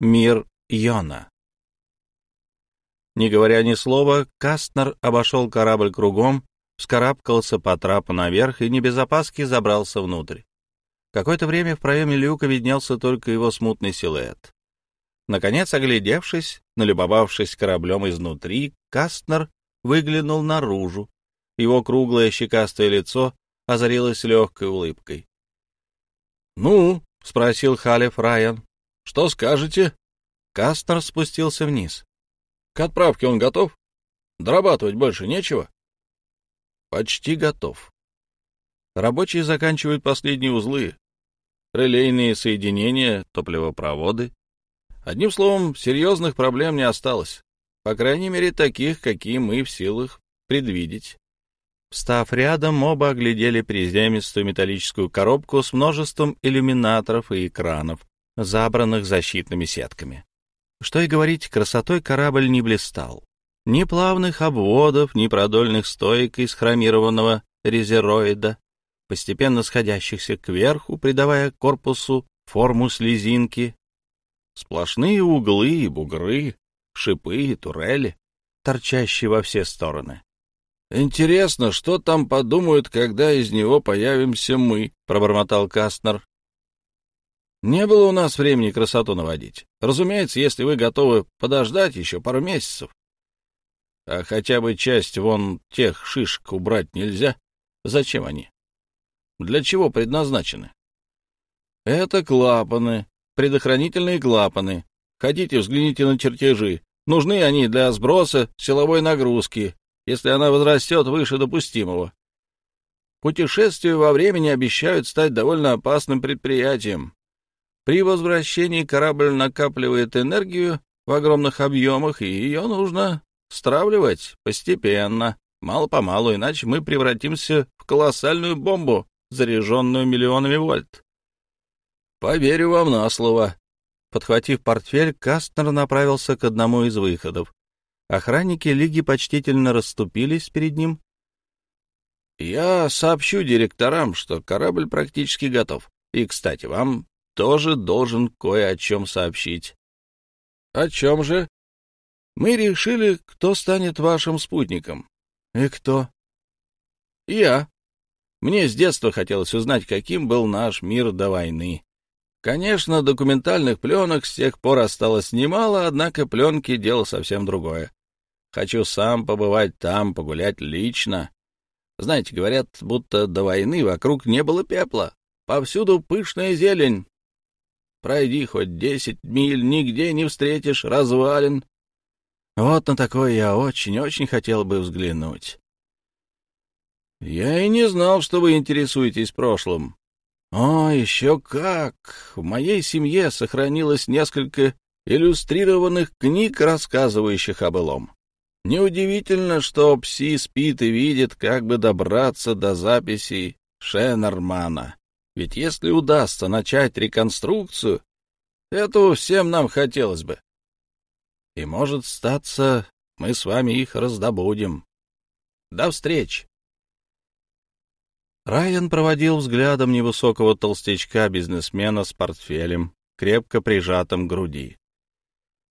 Мир Йона. Не говоря ни слова, Кастнер обошел корабль кругом, вскарабкался по трапу наверх и небезопаски забрался внутрь. Какое-то время в проеме люка виднелся только его смутный силуэт. Наконец, оглядевшись, налюбовавшись кораблем изнутри, Кастнер выглянул наружу. Его круглое щекастое лицо озарилось легкой улыбкой. — Ну, — спросил Халев Райан, — что скажете? Кастнер спустился вниз. — К отправке он готов? Дорабатывать больше нечего? — Почти готов. Рабочие заканчивают последние узлы релейные соединения, топливопроводы. Одним словом, серьезных проблем не осталось. По крайней мере, таких, какие мы в силах предвидеть. Встав рядом, оба оглядели приземистую металлическую коробку с множеством иллюминаторов и экранов, забранных защитными сетками. Что и говорить, красотой корабль не блистал. Ни плавных обводов, ни продольных стоек из хромированного резероида, постепенно сходящихся кверху, придавая корпусу форму слезинки. Сплошные углы и бугры, шипы и турели, торчащие во все стороны. «Интересно, что там подумают, когда из него появимся мы?» — пробормотал Кастнер. «Не было у нас времени красоту наводить. Разумеется, если вы готовы подождать еще пару месяцев. А хотя бы часть вон тех шишек убрать нельзя. Зачем они? Для чего предназначены? Это клапаны, предохранительные клапаны. Хотите, взгляните на чертежи. Нужны они для сброса силовой нагрузки, если она возрастет выше допустимого. Путешествия во времени обещают стать довольно опасным предприятием. При возвращении корабль накапливает энергию в огромных объемах, и ее нужно стравливать постепенно, мало-помалу, иначе мы превратимся в колоссальную бомбу, заряженную миллионами вольт. «Поверю вам на слово». Подхватив портфель, Кастнер направился к одному из выходов. Охранники Лиги почтительно расступились перед ним. «Я сообщу директорам, что корабль практически готов. И, кстати, вам тоже должен кое о чем сообщить». «О чем же?» «Мы решили, кто станет вашим спутником». «И кто?» «Я», мне с детства хотелось узнать, каким был наш мир до войны. Конечно, документальных пленок с тех пор осталось немало, однако пленки — дело совсем другое. Хочу сам побывать там, погулять лично. Знаете, говорят, будто до войны вокруг не было пепла. Повсюду пышная зелень. Пройди хоть десять миль, нигде не встретишь развалин. Вот на такое я очень-очень хотел бы взглянуть. «Я и не знал, что вы интересуетесь прошлым». «О, еще как! В моей семье сохранилось несколько иллюстрированных книг, рассказывающих о былом. Неудивительно, что Пси спит и видит, как бы добраться до записей Шеннермана. Ведь если удастся начать реконструкцию, этого всем нам хотелось бы. И, может, статься, мы с вами их раздобудем. До встречи! Райан проводил взглядом невысокого толстячка-бизнесмена с портфелем, крепко прижатым к груди.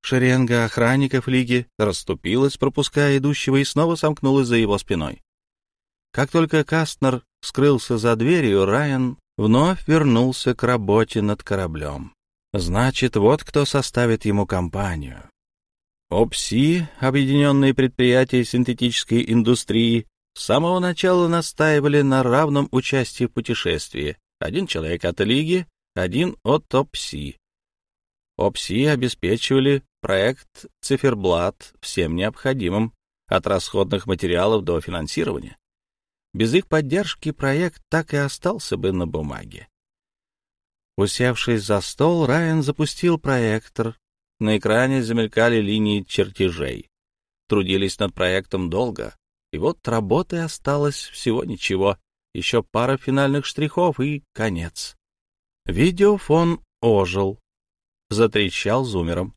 Шеренга охранников Лиги расступилась, пропуская идущего, и снова сомкнулась за его спиной. Как только Кастнер скрылся за дверью, Райан вновь вернулся к работе над кораблем. Значит, вот кто составит ему компанию. ОПСИ, Объединенные предприятия синтетической индустрии, с самого начала настаивали на равном участии в путешествии. Один человек от Лиги, один от ОПСИ. ОПСИ обеспечивали проект «Циферблат» всем необходимым, от расходных материалов до финансирования. Без их поддержки проект так и остался бы на бумаге. Усевшись за стол, Райан запустил проектор. На экране замелькали линии чертежей. Трудились над проектом долго, и вот работы осталось всего ничего, еще пара финальных штрихов и конец. Видеофон ожил, затрещал зумером.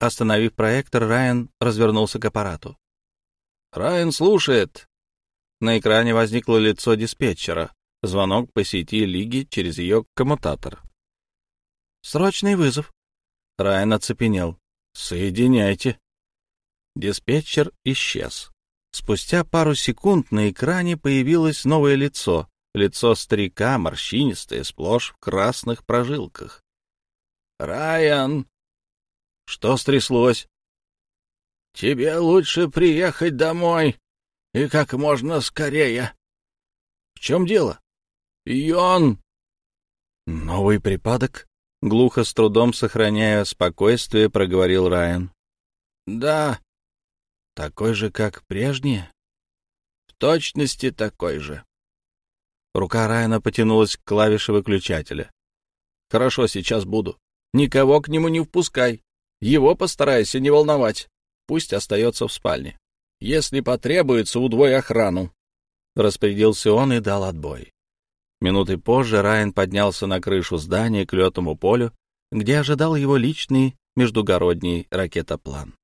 Остановив проектор, Райан развернулся к аппарату. «Райан слушает!» На экране возникло лицо диспетчера. Звонок по сети Лиги через ее коммутатор. «Срочный вызов!» Райан оцепенел. «Соединяйте». Диспетчер исчез. Спустя пару секунд на экране появилось новое лицо. Лицо старика, морщинистое, сплошь в красных прожилках. «Райан!» «Что стряслось?» «Тебе лучше приехать домой, и как можно скорее». «В чем дело?» «Йон!» «Новый припадок?» — глухо, с трудом сохраняя спокойствие, проговорил Райан. «Да». «Такой же, как прежние?» «В точности такой же». Рука Райана потянулась к клавише выключателя. «Хорошо, сейчас буду. Никого к нему не впускай. Его постарайся не волновать. Пусть остается в спальне. Если потребуется, удвой охрану». Распорядился он и дал отбой. Минуты позже Райан поднялся на крышу здания к летному полю, где ожидал его личный междугородний ракетоплан.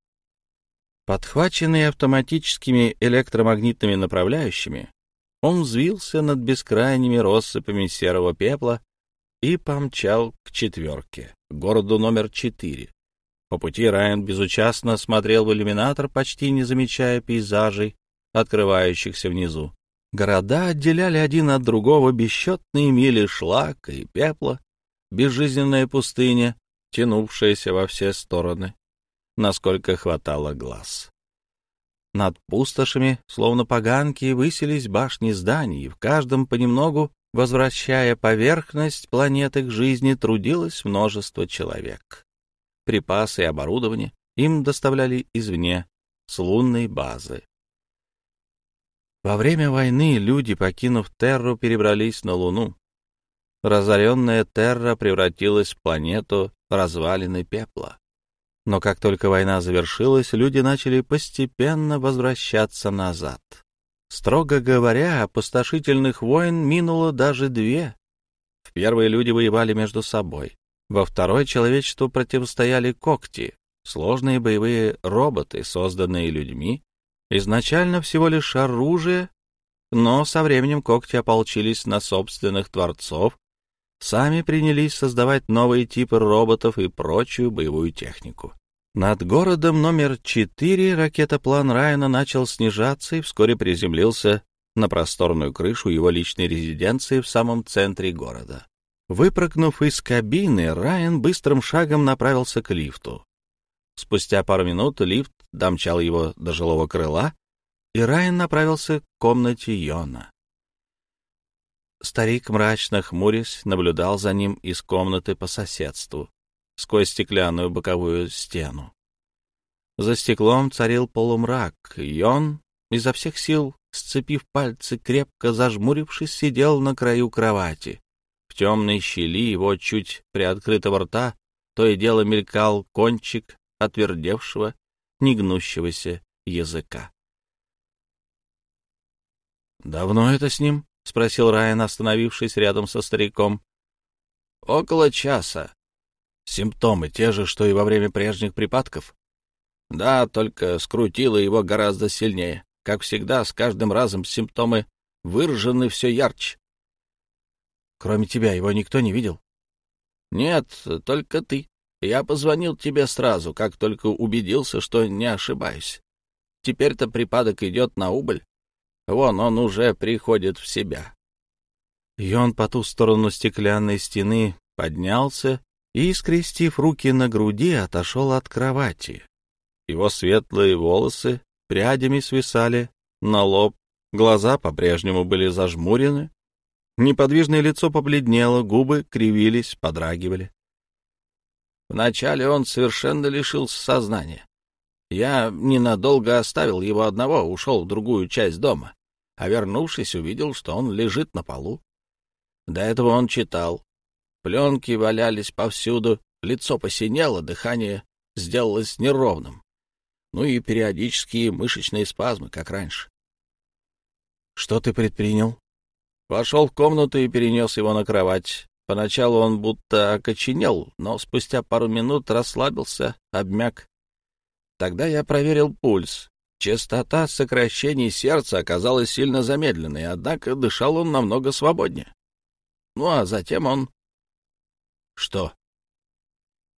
Подхваченный автоматическими электромагнитными направляющими, он взвился над бескрайними россыпями серого пепла и помчал к четверке, городу номер четыре. По пути Райан безучастно смотрел в иллюминатор, почти не замечая пейзажей, открывающихся внизу. Города отделяли один от другого бесчетные мили шлака и пепла, безжизненная пустыня, тянувшаяся во все стороны, насколько хватало глаз. Над пустошами, словно поганки, высились башни зданий, и в каждом понемногу, возвращая поверхность планеты к жизни, трудилось множество человек. Припасы и оборудование им доставляли извне, с лунной базы. Во время войны люди, покинув Терру, перебрались на Луну. Разоренная Терра превратилась в планету развалины пепла. Но как только война завершилась, люди начали постепенно возвращаться назад. Строго говоря, опустошительных войн минуло даже две. В первой люди воевали между собой. Во второй человечеству противостояли когти, сложные боевые роботы, созданные людьми, Изначально всего лишь оружие, но со временем когти ополчились на собственных творцов, сами принялись создавать новые типы роботов и прочую боевую технику. Над городом номер 4 ракетоплан Райана начал снижаться и вскоре приземлился на просторную крышу его личной резиденции в самом центре города. Выпрыгнув из кабины, Райан быстрым шагом направился к лифту. Спустя пару минут лифт домчал его до жилого крыла, и Райан направился к комнате Йона. Старик, мрачно хмурясь, наблюдал за ним из комнаты по соседству, сквозь стеклянную боковую стену. За стеклом царил полумрак, и он, изо всех сил, сцепив пальцы, крепко зажмурившись, сидел на краю кровати. В темной щели его чуть приоткрытого рта то и дело мелькал кончик отвердевшего, негнущегося языка. «Давно это с ним?» — спросил Райан, остановившись рядом со стариком. «Около часа. Симптомы те же, что и во время прежних припадков?» «Да, только скрутило его гораздо сильнее. Как всегда, с каждым разом симптомы выражены все ярче». «Кроме тебя его никто не видел?» «Нет, только ты. Я позвонил тебе сразу, как только убедился, что не ошибаюсь. Теперь-то припадок идет на убыль. Вон он уже приходит в себя. И он по ту сторону стеклянной стены поднялся и, скрестив руки на груди, отошел от кровати. Его светлые волосы прядями свисали на лоб, глаза по-прежнему были зажмурены, неподвижное лицо побледнело, губы кривились, подрагивали. Вначале он совершенно лишился сознания. Я ненадолго оставил его одного, ушел в другую часть дома, а вернувшись, увидел, что он лежит на полу. До этого он читал. Пленки валялись повсюду, лицо посинело, дыхание сделалось неровным. Ну и периодические мышечные спазмы, как раньше. — Что ты предпринял? Вошел в комнату и перенес его на кровать. Поначалу он будто окоченел, но спустя пару минут расслабился, обмяк. Тогда я проверил пульс. Частота сокращений сердца оказалась сильно замедленной, однако дышал он намного свободнее. Ну а затем он... Что?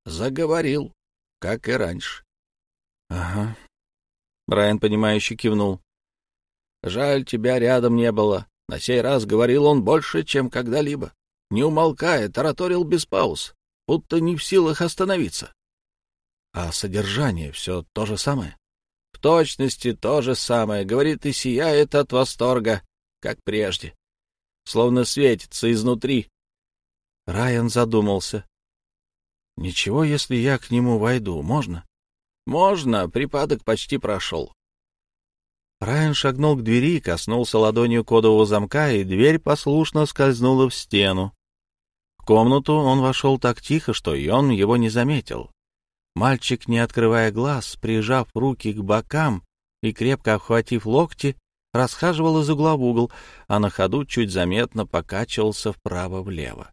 заговорил, как и раньше. — Ага. Брайан, понимающе кивнул. — Жаль, тебя рядом не было. На сей раз говорил он больше, чем когда-либо. Не умолкая, тараторил без пауз, будто не в силах остановиться. — А содержание все то же самое? — В точности то же самое. Говорит и сияет от восторга, как прежде. Словно светится изнутри. Райан задумался. — Ничего, если я к нему войду, можно? — Можно, припадок почти прошел. Райан шагнул к двери, коснулся ладонью кодового замка, и дверь послушно скользнула в стену. В комнату он вошел так тихо, что и он его не заметил. Мальчик, не открывая глаз, прижав руки к бокам и крепко обхватив локти, расхаживал из угла в угол, а на ходу чуть заметно покачивался вправо-влево.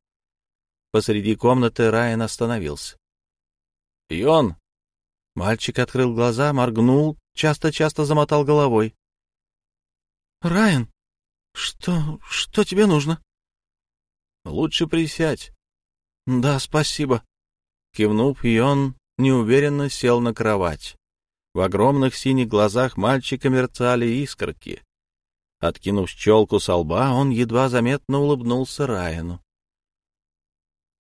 Посреди комнаты Райан остановился. «Йон!» Мальчик открыл глаза, моргнул, часто-часто замотал головой. «Райан, что... что тебе нужно?» «Лучше присядь». «Да, спасибо». Кивнув, и он неуверенно сел на кровать. В огромных синих глазах мальчика мерцали искорки. Откинув щелку со лба, он едва заметно улыбнулся Райану.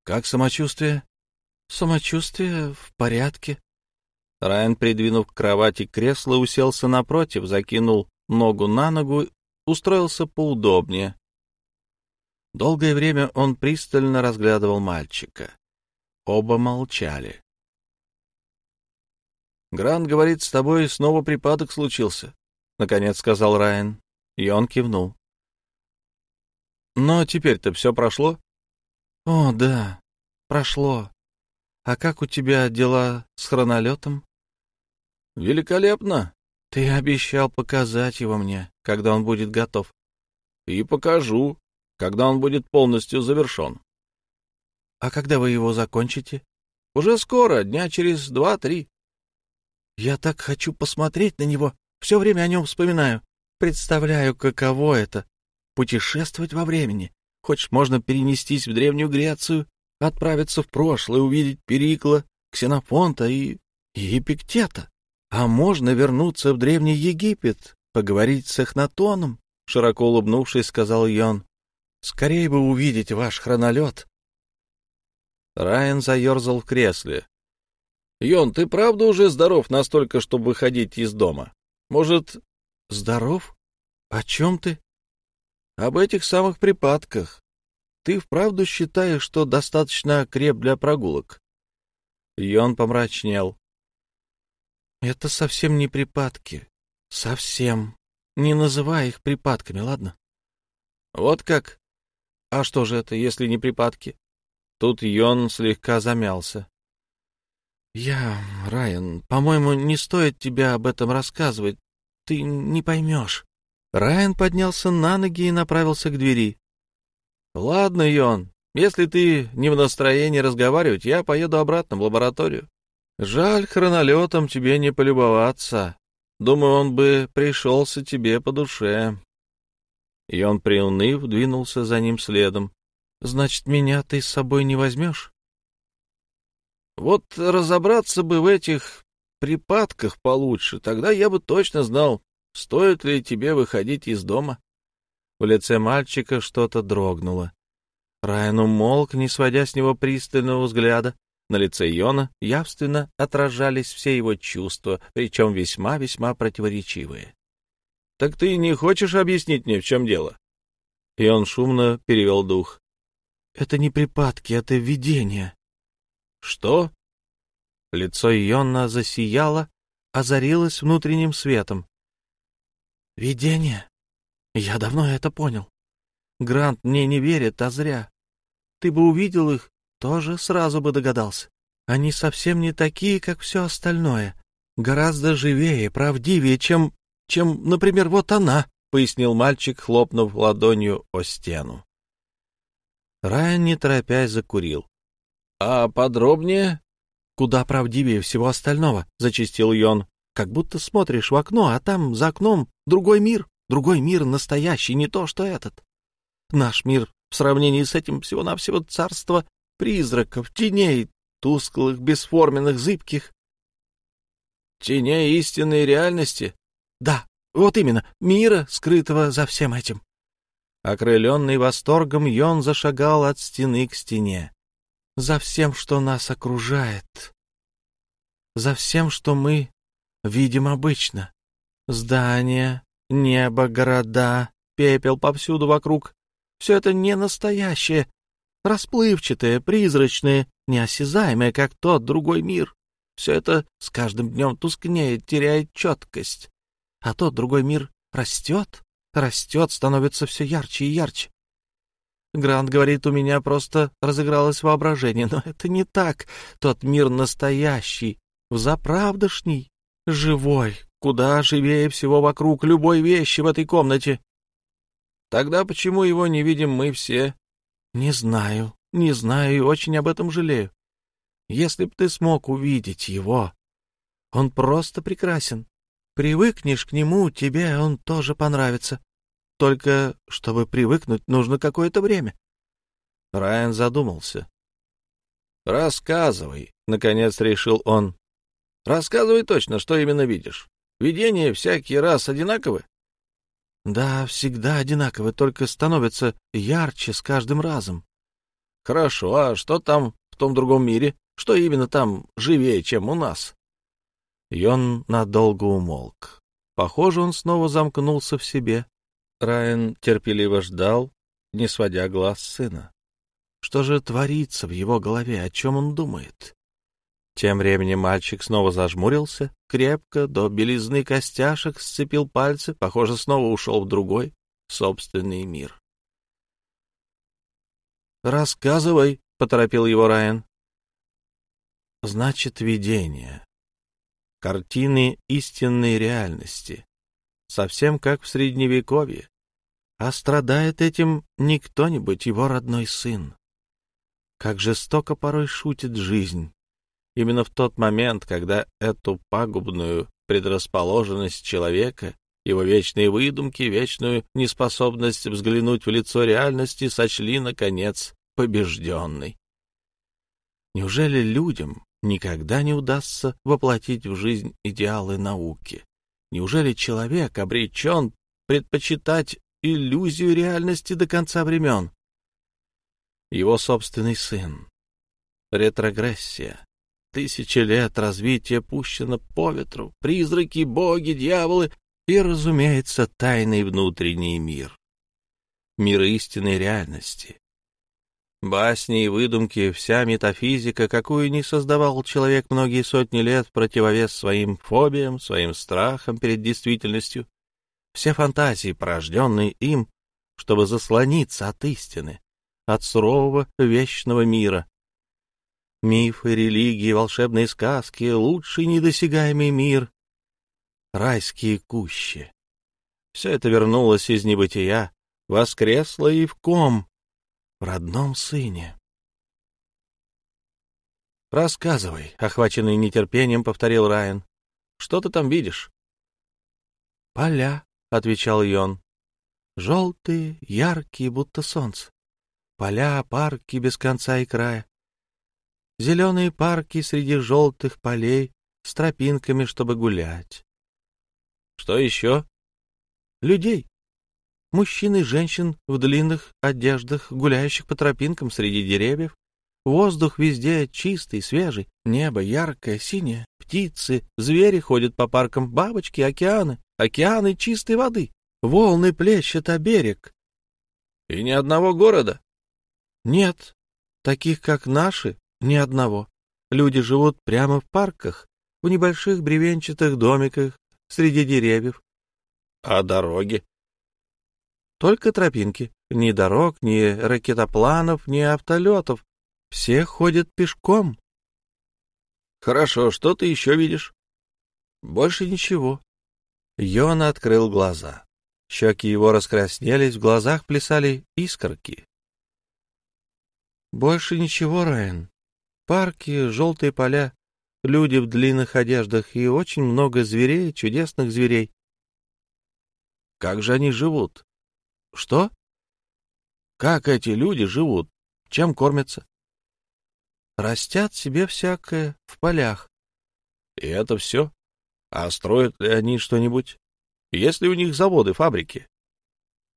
«Как самочувствие?» «Самочувствие в порядке», Райан, придвинув к кровати кресло, уселся напротив, закинул ногу на ногу, устроился поудобнее. Долгое время он пристально разглядывал мальчика. Оба молчали. «Грант говорит, с тобой снова припадок случился», — наконец сказал Райан, и он кивнул. «Но теперь-то все прошло?» «О, да, прошло. А как у тебя дела с хронолетом?» Великолепно. Ты обещал показать его мне, когда он будет готов. И покажу, когда он будет полностью завершен. А когда вы его закончите? Уже скоро, дня через два-три. Я так хочу посмотреть на него. Все время о нем вспоминаю. Представляю, каково это — путешествовать во времени. Хочешь, можно перенестись в Древнюю Грецию, отправиться в прошлое, увидеть Перикла, Ксенофонта и... и Эпиктета. А можно вернуться в Древний Египет, поговорить с Эхнатоном, — широко улыбнувшись, сказал Йон. — Скорее бы увидеть ваш хронолет. Райан заерзал в кресле. — Йон, ты правда уже здоров настолько, чтобы выходить из дома? Может... — Здоров? О чем ты? — Об этих самых припадках. Ты вправду считаешь, что достаточно креп для прогулок? Йон помрачнел. Это совсем не припадки. Совсем. Не называй их припадками, ладно? Вот как? А что же это, если не припадки? Тут Йон слегка замялся. Я, Райан, по-моему, не стоит тебе об этом рассказывать. Ты не поймешь. Райан поднялся на ноги и направился к двери. Ладно, Йон, если ты не в настроении разговаривать, я поеду обратно в лабораторию. Жаль, хронолетом тебе не полюбоваться. Думаю, он бы пришелся тебе по душе. И он, приуныв, двинулся за ним следом. Значит, меня ты с собой не возьмешь? Вот разобраться бы в этих припадках получше, тогда я бы точно знал, стоит ли тебе выходить из дома. В лице мальчика что-то дрогнуло. Райан умолк, не сводя с него пристального взгляда. На лице Йона явственно отражались все его чувства, причем весьма-весьма противоречивые. — Так ты не хочешь объяснить мне, в чем дело? И он шумно перевел дух. — Это не припадки, это видение. — Что? Лицо Йона засияло, озарилось внутренним светом. — Видение? Я давно это понял. Грант мне не верит, а зря. Ты бы увидел их, тоже сразу бы догадался. Они совсем не такие, как все остальное. Гораздо живее, правдивее, чем, чем, например, вот она, — пояснил мальчик, хлопнув ладонью о стену. Райан, не торопясь, закурил. — А подробнее? — Куда правдивее всего остального, — зачистил Йон. — Как будто смотришь в окно, а там, за окном, другой мир. Другой мир настоящий, не то, что этот. Наш мир в сравнении с этим всего-навсего царство призраков, теней, тусклых, бесформенных, зыбких. Теней истинной реальности? Да, вот именно, мира, скрытого за всем этим. Окрыленный восторгом, Йон зашагал от стены к стене. За всем, что нас окружает. За всем, что мы видим обычно. Здания, небо, города, пепел повсюду вокруг. Все это не настоящее, расплывчатое, призрачное, неосязаемое, как тот другой мир. Все это с каждым днем тускнеет, теряет четкость. А тот другой мир растет, растет, становится все ярче и ярче. Грант говорит, у меня просто разыгралось воображение, но это не так. Тот мир настоящий, взаправдошний, живой, куда живее всего вокруг любой вещи в этой комнате. Тогда почему его не видим мы все? Не знаю, не знаю и очень об этом жалею. Если б ты смог увидеть его, он просто прекрасен. Привыкнешь к нему, тебе он тоже понравится. Только, чтобы привыкнуть, нужно какое-то время. Райан задумался. «Рассказывай», — наконец решил он. «Рассказывай точно, что именно видишь. Видения всякий раз одинаковы?» «Да, всегда одинаковы, только становятся ярче с каждым разом». «Хорошо, а что там в том другом мире? Что именно там живее, чем у нас?» И он надолго умолк. Похоже, он снова замкнулся в себе. Райан терпеливо ждал, не сводя глаз сына. Что же творится в его голове, о чем он думает? Тем временем мальчик снова зажмурился, крепко, до белизны костяшек сцепил пальцы, похоже, снова ушел в другой, собственный мир. «Рассказывай», — поторопил его Райан. «Значит, видение картины истинной реальности, совсем как в Средневековье. А страдает этим не кто-нибудь, его родной сын. Как жестоко порой шутит жизнь. Именно в тот момент, когда эту пагубную предрасположенность человека, его вечные выдумки, вечную неспособность взглянуть в лицо реальности сочли, наконец, побежденной. Неужели людям, никогда не удастся воплотить в жизнь идеалы науки. Неужели человек обречен предпочитать иллюзию реальности до конца времен? Его собственный сын. Ретрогрессия. Тысячи лет развития пущено по ветру, призраки, боги, дьяволы и, разумеется, тайный внутренний мир. Мир истинной реальности, Басни и выдумки, вся метафизика, какую не создавал человек многие сотни лет в противовес своим фобиям, своим страхам перед действительностью, все фантазии, порожденные им, чтобы заслониться от истины, от сурового вечного мира. Мифы, религии, волшебные сказки, лучший недосягаемый мир, райские кущи. Все это вернулось из небытия, воскресло и в ком, в родном сыне. «Рассказывай», — охваченный нетерпением, повторил Райан. «Что ты там видишь?» «Поля», — отвечал Йон. «Желтые, яркие, будто солнце. Поля, парки без конца и края. Зеленые парки среди желтых полей с тропинками, чтобы гулять. Что еще? Людей. Мужчин и женщин в длинных одеждах, гуляющих по тропинкам среди деревьев. Воздух везде чистый, свежий, небо яркое, синее, птицы, звери ходят по паркам, бабочки, океаны, океаны чистой воды, волны плещут о берег. И ни одного города? Нет, таких как наши, ни одного. Люди живут прямо в парках, в небольших бревенчатых домиках среди деревьев. А дороги? Только тропинки. Ни дорог, ни ракетопланов, ни автолетов. Все ходят пешком. Хорошо, что ты еще видишь? Больше ничего. Йона открыл глаза. Щеки его раскраснелись, в глазах плясали искорки. Больше ничего, Райан. Парки, желтые поля, люди в длинных одеждах и очень много зверей, чудесных зверей. Как же они живут? Что? Как эти люди живут? Чем кормятся? растят себе всякое в полях. И это все? А строят ли они что-нибудь? Есть ли у них заводы, фабрики?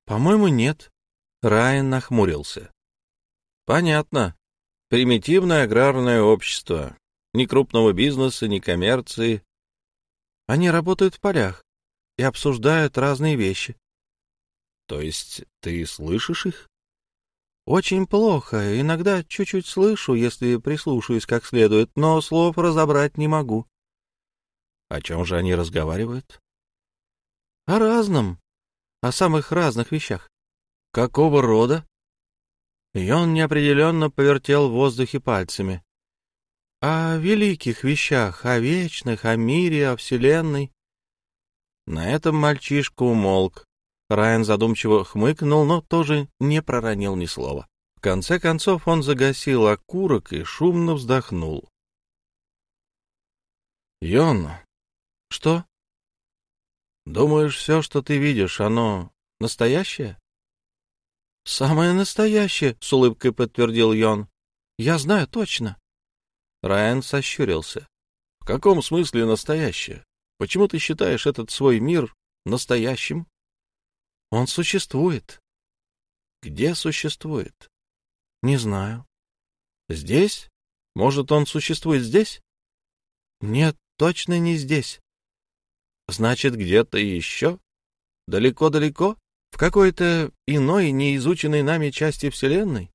По-моему, нет. Райан нахмурился. Понятно. Примитивное аграрное общество. Ни крупного бизнеса, ни коммерции. Они работают в полях и обсуждают разные вещи. То есть ты слышишь их? Очень плохо. Иногда чуть-чуть слышу, если прислушаюсь как следует, но слов разобрать не могу. О чем же они разговаривают? О разном. О самых разных вещах. Какого рода? И он неопределенно повертел в воздухе пальцами. О великих вещах, о вечных, о мире, о вселенной. На этом мальчишка умолк. Райан задумчиво хмыкнул, но тоже не проронил ни слова. В конце концов он загасил окурок и шумно вздохнул. «Йон, что? Думаешь, все, что ты видишь, оно настоящее?» «Самое настоящее», — с улыбкой подтвердил Йон. «Я знаю точно». Райан сощурился. «В каком смысле настоящее? Почему ты считаешь этот свой мир настоящим?» «Он существует». «Где существует?» «Не знаю». «Здесь? Может, он существует здесь?» «Нет, точно не здесь». «Значит, где-то еще? Далеко-далеко? В какой-то иной, неизученной нами части Вселенной?»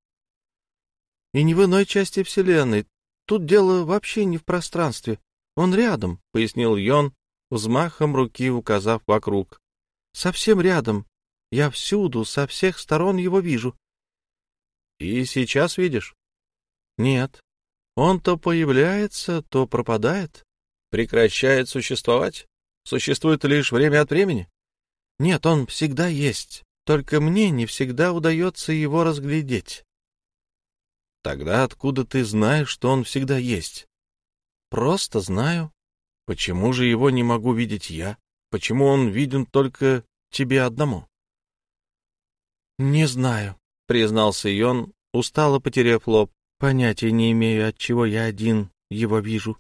«И не в иной части Вселенной. Тут дело вообще не в пространстве. Он рядом», — пояснил Йон, взмахом руки указав вокруг. «Совсем рядом. Я всюду, со всех сторон его вижу». «И сейчас видишь?» «Нет. Он то появляется, то пропадает. Прекращает существовать? Существует лишь время от времени?» «Нет, он всегда есть. Только мне не всегда удается его разглядеть». Тогда откуда ты знаешь, что он всегда есть? Просто знаю. Почему же его не могу видеть я? Почему он виден только тебе одному? Не знаю, признался Йон, устало потеряв лоб. Понятия не имею, от чего я один его вижу.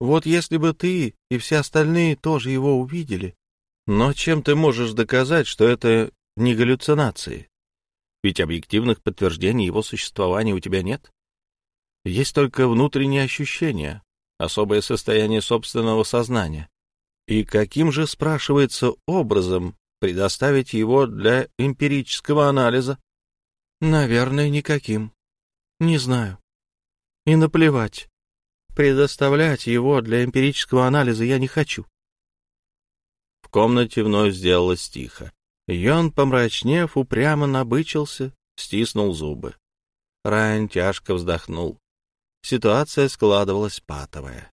Вот если бы ты и все остальные тоже его увидели. Но чем ты можешь доказать, что это не галлюцинации? Ведь объективных подтверждений его существования у тебя нет. Есть только внутренние ощущения, особое состояние собственного сознания. И каким же, спрашивается, образом предоставить его для эмпирического анализа? Наверное, никаким. Не знаю. И наплевать. Предоставлять его для эмпирического анализа я не хочу. Комнате вновь сделалось тихо. Йон, помрачнев, упрямо набычился, стиснул зубы. Райан тяжко вздохнул. Ситуация складывалась патовая.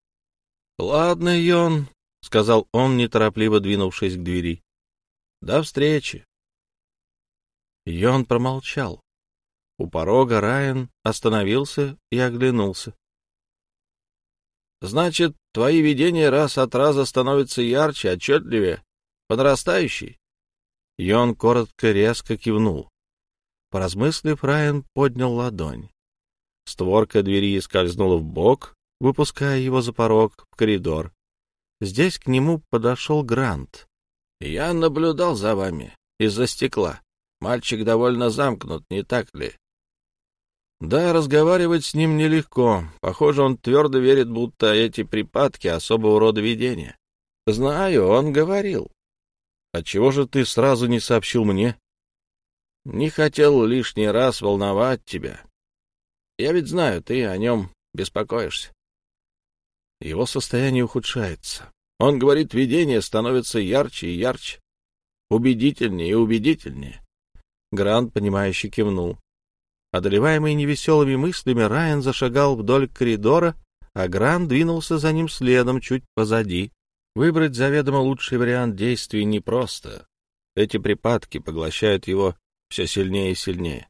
— Ладно, Йон, — сказал он, неторопливо двинувшись к двери. — До встречи. Йон промолчал. У порога Райан остановился и оглянулся. — Значит, твои видения раз от раза становятся ярче, отчетливее, по нарастающей? Йон коротко, резко кивнул. Поразмыслив, Райан поднял ладонь. Створка двери скользнула в бок, выпуская его за порог в коридор. Здесь к нему подошел Грант. — Я наблюдал за вами из-за стекла. Мальчик довольно замкнут, не так ли? — Да, разговаривать с ним нелегко. Похоже, он твердо верит, будто эти припадки особого рода видения. — Знаю, он говорил. Отчего же ты сразу не сообщил мне? Не хотел лишний раз волновать тебя. Я ведь знаю, ты о нем беспокоишься. Его состояние ухудшается. Он говорит, видение становится ярче и ярче, убедительнее и убедительнее. Грант, понимающе кивнул. Одолеваемый невеселыми мыслями, Райан зашагал вдоль коридора, а Грант двинулся за ним следом, чуть позади. Выбрать заведомо лучший вариант действий непросто. Эти припадки поглощают его все сильнее и сильнее.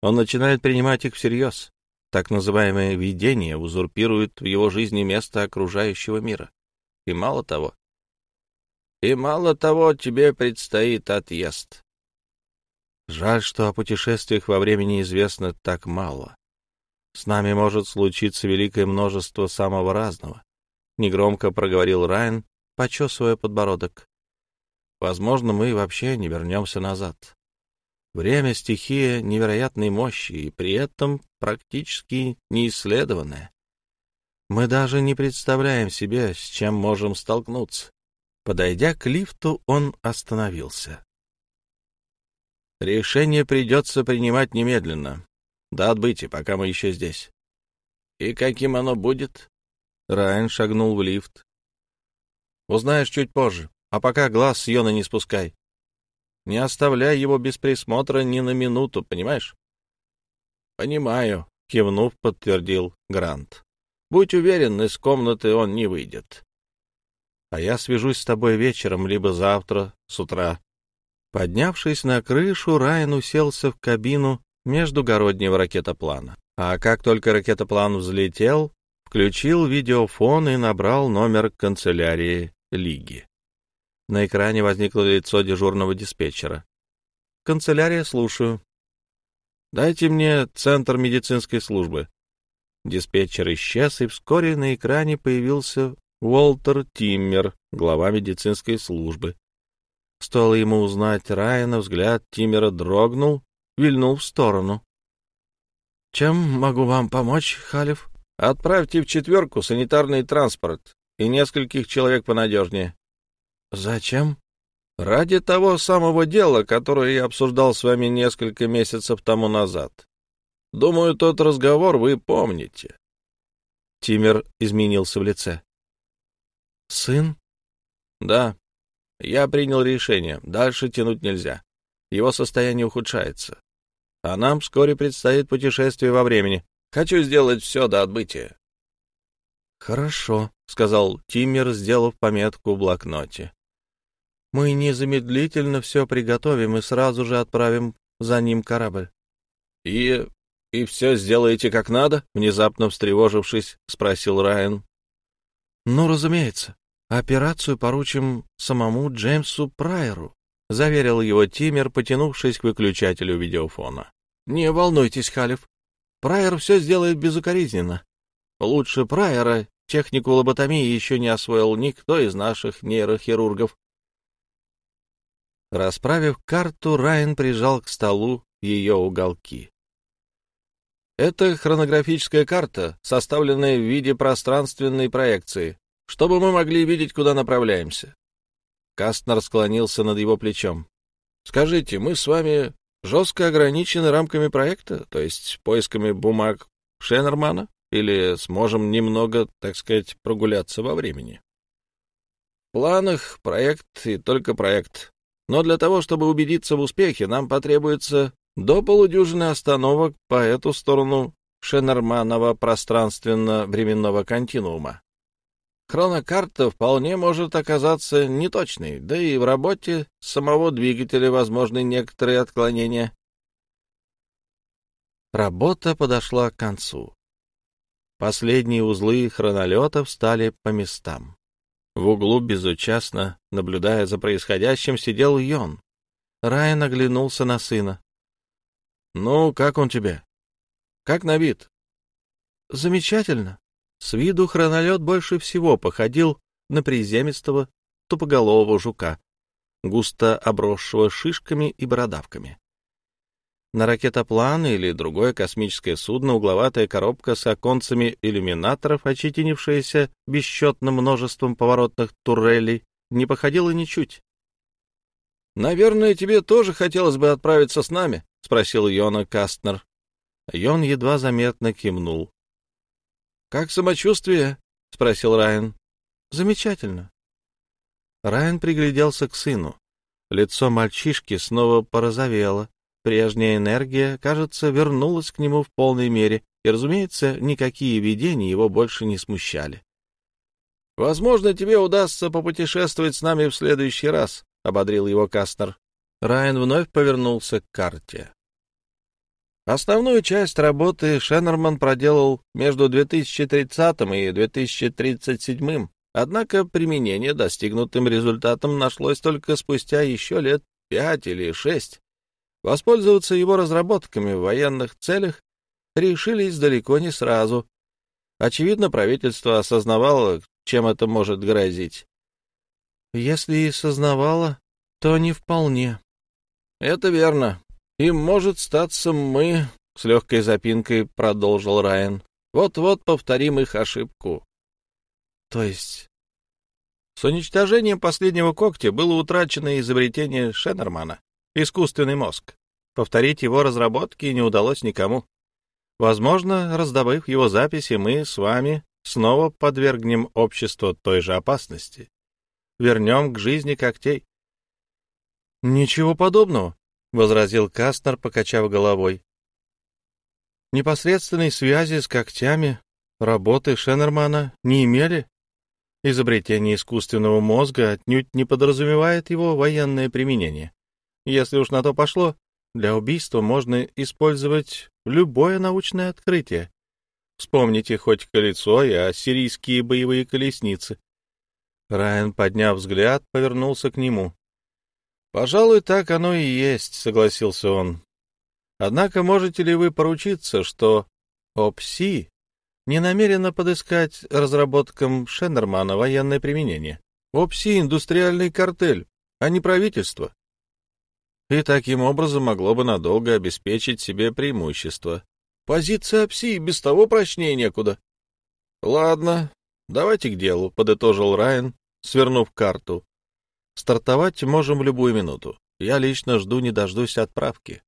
Он начинает принимать их всерьез. Так называемое видение узурпирует в его жизни место окружающего мира. И мало того... И мало того, тебе предстоит отъезд. Жаль, что о путешествиях во времени известно так мало. С нами может случиться великое множество самого разного. Негромко проговорил Райан, почесывая подбородок. Возможно, мы вообще не вернемся назад. Время — стихия невероятной мощи и при этом практически неисследованная. Мы даже не представляем себе, с чем можем столкнуться. Подойдя к лифту, он остановился. Решение придется принимать немедленно. До отбытия, пока мы еще здесь. И каким оно будет? Райан шагнул в лифт. Узнаешь чуть позже, а пока глаз с Йона не спускай. Не оставляй его без присмотра ни на минуту, понимаешь? Понимаю, кивнув, подтвердил Грант. Будь уверен, из комнаты он не выйдет. А я свяжусь с тобой вечером, либо завтра с утра. Поднявшись на крышу, Райан уселся в кабину междугороднего ракетоплана. А как только ракетоплан взлетел, включил видеофон и набрал номер канцелярии Лиги. На экране возникло лицо дежурного диспетчера. «Канцелярия, слушаю». «Дайте мне центр медицинской службы». Диспетчер исчез, и вскоре на экране появился Уолтер Тиммер, глава медицинской службы. Стоило ему узнать Райана, взгляд Тиммера дрогнул, вильнул в сторону. — Чем могу вам помочь, Халев? — Отправьте в четверку санитарный транспорт и нескольких человек понадежнее. — Зачем? — Ради того самого дела, которое я обсуждал с вами несколько месяцев тому назад. Думаю, тот разговор вы помните. Тимер изменился в лице. «Сын?» «Да. Я принял решение. Дальше тянуть нельзя. Его состояние ухудшается. А нам вскоре предстоит путешествие во времени. Хочу сделать все до отбытия». «Хорошо», — сказал Тиммер, сделав пометку в блокноте. «Мы незамедлительно все приготовим и сразу же отправим за ним корабль». «И «И все сделаете как надо?» — внезапно встревожившись, спросил Райан. «Ну, разумеется. Операцию поручим самому Джеймсу Прайеру», — заверил его Тимер, потянувшись к выключателю видеофона. «Не волнуйтесь, Халев. Прайер все сделает безукоризненно. Лучше Прайера технику лоботомии еще не освоил никто из наших нейрохирургов». Расправив карту, Райан прижал к столу ее уголки. Это хронографическая карта, составленная в виде пространственной проекции, чтобы мы могли видеть, куда направляемся. Кастнер склонился над его плечом. «Скажите, мы с вами жестко ограничены рамками проекта, то есть поисками бумаг Шеннермана, или сможем немного, так сказать, прогуляться во времени?» В планах проект и только проект. Но для того, чтобы убедиться в успехе, нам потребуется до полудюжины остановок по эту сторону Шеннерманова пространственно-временного континуума. Хронокарта вполне может оказаться неточной, да и в работе самого двигателя возможны некоторые отклонения. Работа подошла к концу. Последние узлы хронолета встали по местам. В углу безучастно, наблюдая за происходящим, сидел Йон. Райан оглянулся на сына. «Ну, как он тебе? Как на вид?» «Замечательно. С виду хронолет больше всего походил на приземистого тупоголового жука, густо обросшего шишками и бородавками. На ракетоплан или другое космическое судно угловатая коробка с оконцами иллюминаторов, очетинившаяся бесчетным множеством поворотных турелей, не походила ничуть. «Наверное, тебе тоже хотелось бы отправиться с нами?» — спросил Йона Кастнер. Йон едва заметно кивнул. «Как самочувствие?» — спросил Райан. «Замечательно». Райан пригляделся к сыну. Лицо мальчишки снова порозовело. Прежняя энергия, кажется, вернулась к нему в полной мере, и, разумеется, никакие видения его больше не смущали. «Возможно, тебе удастся попутешествовать с нами в следующий раз», — ободрил его Кастнер. Райан вновь повернулся к карте. Основную часть работы Шеннерман проделал между 2030 и 2037, однако применение достигнутым результатом нашлось только спустя еще лет пять или шесть. Воспользоваться его разработками в военных целях решились далеко не сразу. Очевидно, правительство осознавало, чем это может грозить. Если и сознавало, то не вполне. Это верно. И может статься мы, — с легкой запинкой продолжил Райан. Вот-вот повторим их ошибку. То есть... С уничтожением последнего когтя было утрачено изобретение Шеннермана — искусственный мозг. Повторить его разработки не удалось никому. Возможно, раздобыв его записи, мы с вами снова подвергнем общество той же опасности. Вернем к жизни когтей. — Ничего подобного, — возразил Кастнер, покачав головой. Непосредственной связи с когтями работы Шеннермана не имели. Изобретение искусственного мозга отнюдь не подразумевает его военное применение. Если уж на то пошло, для убийства можно использовать любое научное открытие. Вспомните хоть колесо и ассирийские боевые колесницы. Райан, подняв взгляд, повернулся к нему. «Пожалуй, так оно и есть», — согласился он. «Однако можете ли вы поручиться, что ОПСИ не намерена подыскать разработкам Шеннермана военное применение? ОПСИ — индустриальный картель, а не правительство и таким образом могло бы надолго обеспечить себе преимущество. Позиция ПСИ без того прочнее некуда. — Ладно, давайте к делу, — подытожил Райан, свернув карту. — Стартовать можем в любую минуту. Я лично жду не дождусь отправки.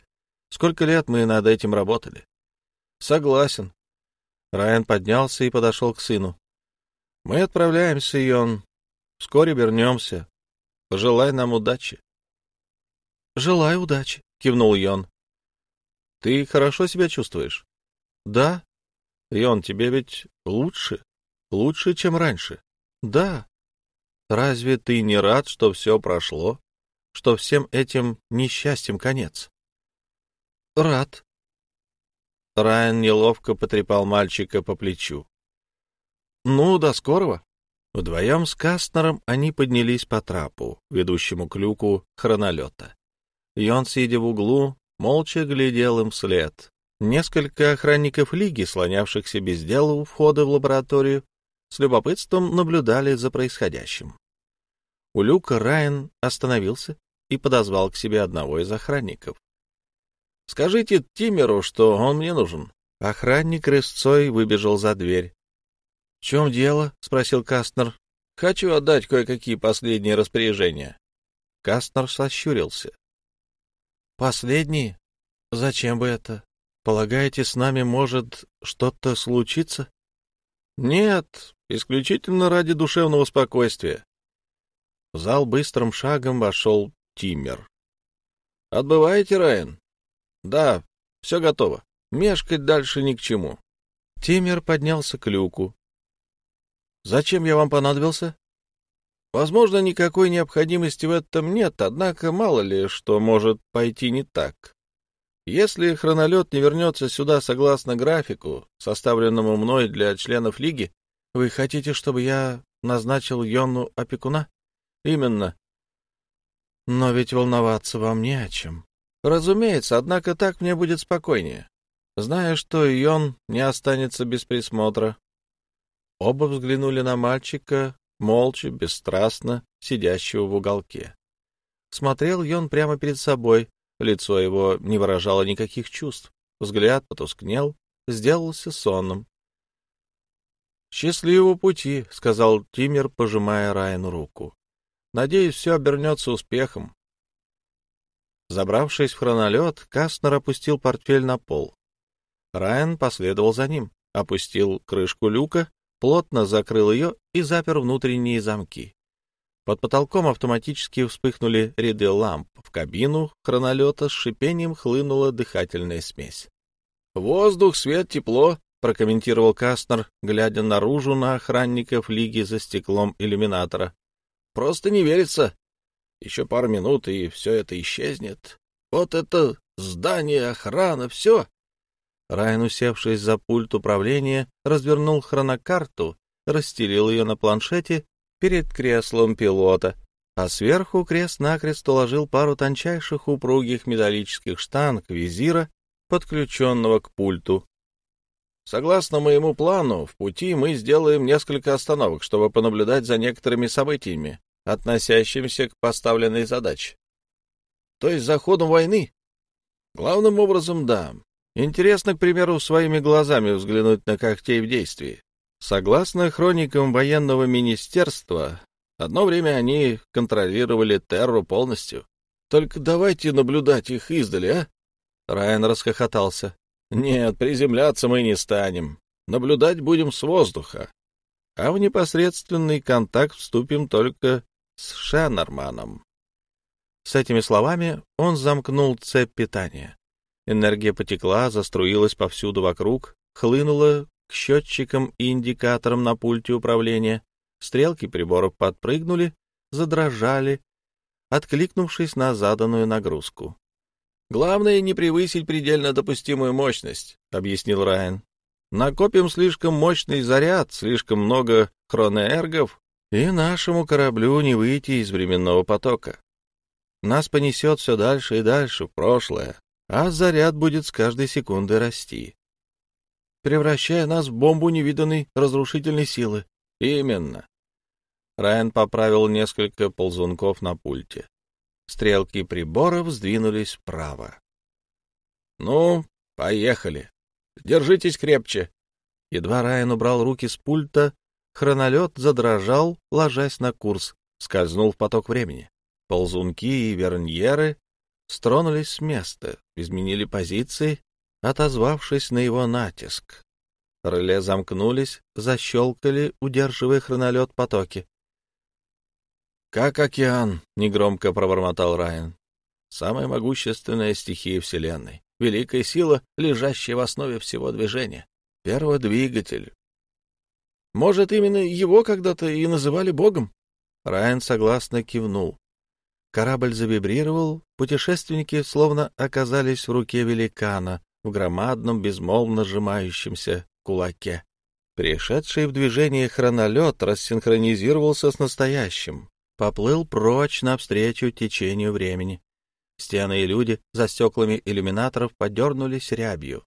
Сколько лет мы над этим работали? — Согласен. Райан поднялся и подошел к сыну. — Мы отправляемся, Йон. Вскоре вернемся. Пожелай нам удачи. — Желаю удачи, — кивнул Йон. — Ты хорошо себя чувствуешь? — Да. — Йон, тебе ведь лучше? Лучше, чем раньше? — Да. — Разве ты не рад, что все прошло? Что всем этим несчастьем конец? — Рад. Райан неловко потрепал мальчика по плечу. — Ну, до скорого. Вдвоем с Кастнером они поднялись по трапу, ведущему к люку хронолета и он, сидя в углу, молча глядел им вслед. Несколько охранников Лиги, слонявшихся без дела у входа в лабораторию, с любопытством наблюдали за происходящим. У люка Райан остановился и подозвал к себе одного из охранников. — Скажите Тимеру, что он мне нужен. Охранник рысцой выбежал за дверь. — В чем дело? — спросил Кастнер. — Хочу отдать кое-какие последние распоряжения. Кастнер сощурился. Последние? Зачем бы это? Полагаете, с нами может что-то случиться? Нет, исключительно ради душевного спокойствия. В зал быстрым шагом вошел Тиммер. Отбываете, Райан? Да, все готово. Мешкать дальше ни к чему. Тиммер поднялся к люку. Зачем я вам понадобился? Возможно, никакой необходимости в этом нет, однако мало ли что может пойти не так. Если хронолет не вернется сюда согласно графику, составленному мной для членов Лиги, вы хотите, чтобы я назначил Йонну опекуна? Именно. Но ведь волноваться вам не о чем. Разумеется, однако так мне будет спокойнее, зная, что Йон не останется без присмотра. Оба взглянули на мальчика, молча, бесстрастно, сидящего в уголке. Смотрел Йон прямо перед собой, лицо его не выражало никаких чувств, взгляд потускнел, сделался сонным. «Счастливого пути», — сказал Тимер, пожимая Райану руку. «Надеюсь, все обернется успехом». Забравшись в хронолет, Кастнер опустил портфель на пол. Райан последовал за ним, опустил крышку люка плотно закрыл ее и запер внутренние замки. Под потолком автоматически вспыхнули ряды ламп. В кабину хронолета с шипением хлынула дыхательная смесь. «Воздух, свет, тепло», — прокомментировал Кастнер, глядя наружу на охранников Лиги за стеклом иллюминатора. «Просто не верится. Еще пару минут, и все это исчезнет. Вот это здание, охрана, все. Райан, усевшись за пульт управления, развернул хронокарту, расстелил ее на планшете перед креслом пилота, а сверху крест-накрест уложил пару тончайших упругих металлических штанг визира, подключенного к пульту. Согласно моему плану, в пути мы сделаем несколько остановок, чтобы понаблюдать за некоторыми событиями, относящимися к поставленной задаче. То есть за ходом войны? Главным образом, да. Интересно, к примеру, своими глазами взглянуть на когтей в действии. Согласно хроникам военного министерства, одно время они контролировали Терру полностью. Только давайте наблюдать их издали, а? Райан расхохотался. Нет, приземляться мы не станем. Наблюдать будем с воздуха. А в непосредственный контакт вступим только с Шеннерманом. С этими словами он замкнул цепь питания. Энергия потекла, заструилась повсюду вокруг, хлынула к счетчикам и индикаторам на пульте управления. Стрелки приборов подпрыгнули, задрожали, откликнувшись на заданную нагрузку. «Главное — не превысить предельно допустимую мощность», — объяснил Райан. «Накопим слишком мощный заряд, слишком много хроноэргов, и нашему кораблю не выйти из временного потока. Нас понесет все дальше и дальше в прошлое, а заряд будет с каждой секундой расти, превращая нас в бомбу невиданной разрушительной силы. Именно. Райан поправил несколько ползунков на пульте. Стрелки приборов сдвинулись вправо. «Ну, поехали. Держитесь крепче». Едва Райан убрал руки с пульта, хронолет задрожал, ложась на курс, скользнул в поток времени. Ползунки и верньеры стронулись с места, изменили позиции, отозвавшись на его натиск. Реле замкнулись, защелкали, удерживая хронолет потоки. «Как океан», — негромко пробормотал Райан. «Самая могущественная стихия Вселенной, великая сила, лежащая в основе всего движения, перводвигатель». «Может, именно его когда-то и называли Богом?» Райан согласно кивнул. Корабль завибрировал, путешественники словно оказались в руке великана, в громадном, безмолвно сжимающемся кулаке. Пришедший в движение хронолет рассинхронизировался с настоящим, поплыл прочь навстречу течению времени. Стены и люди за стеклами иллюминаторов подернулись рябью,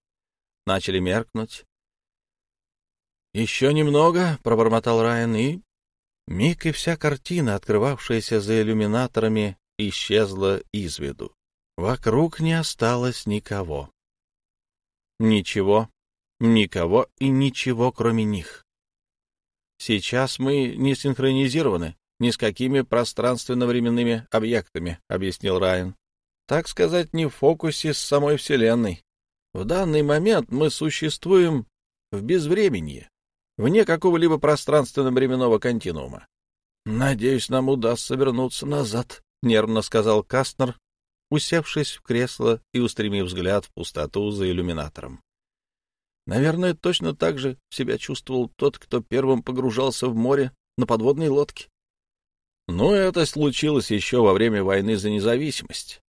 начали меркнуть. «Еще немного», — пробормотал Райан, и Миг и вся картина, открывавшаяся за иллюминаторами, исчезла из виду. Вокруг не осталось никого. Ничего, никого и ничего, кроме них. Сейчас мы не синхронизированы ни с какими пространственно-временными объектами, — объяснил Райан. Так сказать, не в фокусе с самой Вселенной. В данный момент мы существуем в безвременье, вне какого-либо пространственно-временного континуума. «Надеюсь, нам удастся вернуться назад», — нервно сказал Кастнер, усевшись в кресло и устремив взгляд в пустоту за иллюминатором. Наверное, точно так же себя чувствовал тот, кто первым погружался в море на подводной лодке. Но это случилось еще во время войны за независимость.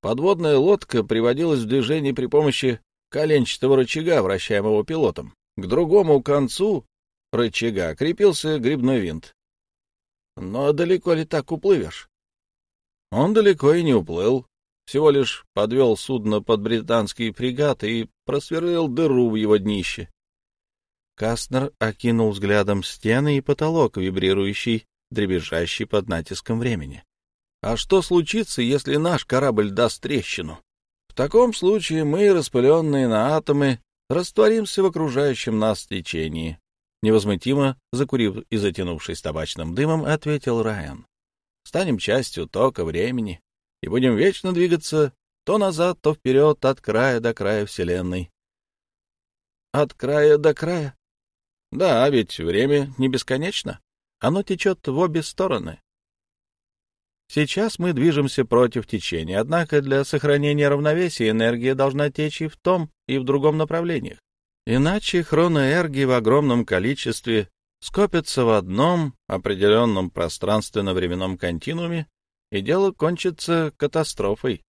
Подводная лодка приводилась в движение при помощи коленчатого рычага, вращаемого пилотом. К другому концу рычага крепился грибной винт. Но далеко ли так уплывешь? Он далеко и не уплыл, всего лишь подвел судно под британский фрегат и просверлил дыру в его днище. Кастнер окинул взглядом стены и потолок, вибрирующий, дребезжащий под натиском времени. А что случится, если наш корабль даст трещину? В таком случае мы, распыленные на атомы, растворимся в окружающем нас течении. Невозмутимо, закурив и затянувшись табачным дымом, ответил Райан. Станем частью тока времени и будем вечно двигаться то назад, то вперед, от края до края Вселенной. От края до края? Да, ведь время не бесконечно. Оно течет в обе стороны. Сейчас мы движемся против течения, однако для сохранения равновесия энергия должна течь и в том, и в другом направлениях. Иначе хроноэнергии в огромном количестве скопятся в одном определенном пространственно-временном континууме, и дело кончится катастрофой.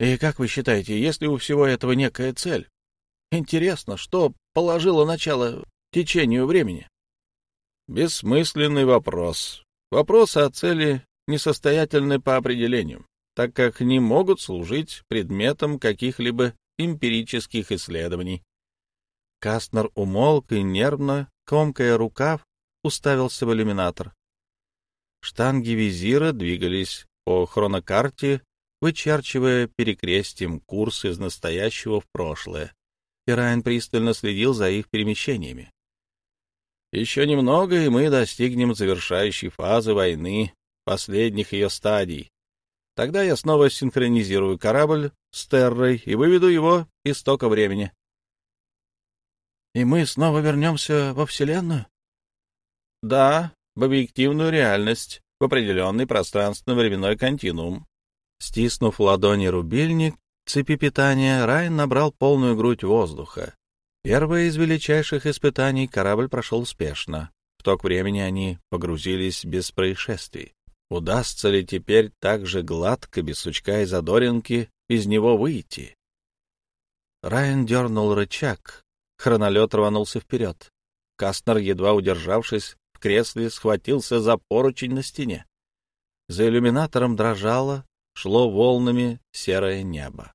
И как вы считаете, есть ли у всего этого некая цель? Интересно, что положило начало течению времени? Бессмысленный вопрос. Вопросы о цели несостоятельны по определению, так как не могут служить предметом каких-либо эмпирических исследований. Кастнер умолк и, нервно, комкая рукав, уставился в иллюминатор. Штанги визира двигались по хронокарте, вычерчивая перекрестием курс из настоящего в прошлое, и Райан пристально следил за их перемещениями. Еще немного, и мы достигнем завершающей фазы войны, последних ее стадий. Тогда я снова синхронизирую корабль с Террой и выведу его из тока времени. — И мы снова вернемся во Вселенную? — Да, в объективную реальность, в определенный пространственно-временной континуум. Стиснув ладони рубильник цепи питания, Райан набрал полную грудь воздуха. Первое из величайших испытаний корабль прошел успешно. В ток времени они погрузились без происшествий. Удастся ли теперь так же гладко, без сучка и задоринки, из него выйти? Райан дернул рычаг. Хронолет рванулся вперед. Кастнер, едва удержавшись, в кресле схватился за поручень на стене. За иллюминатором дрожало, шло волнами серое небо.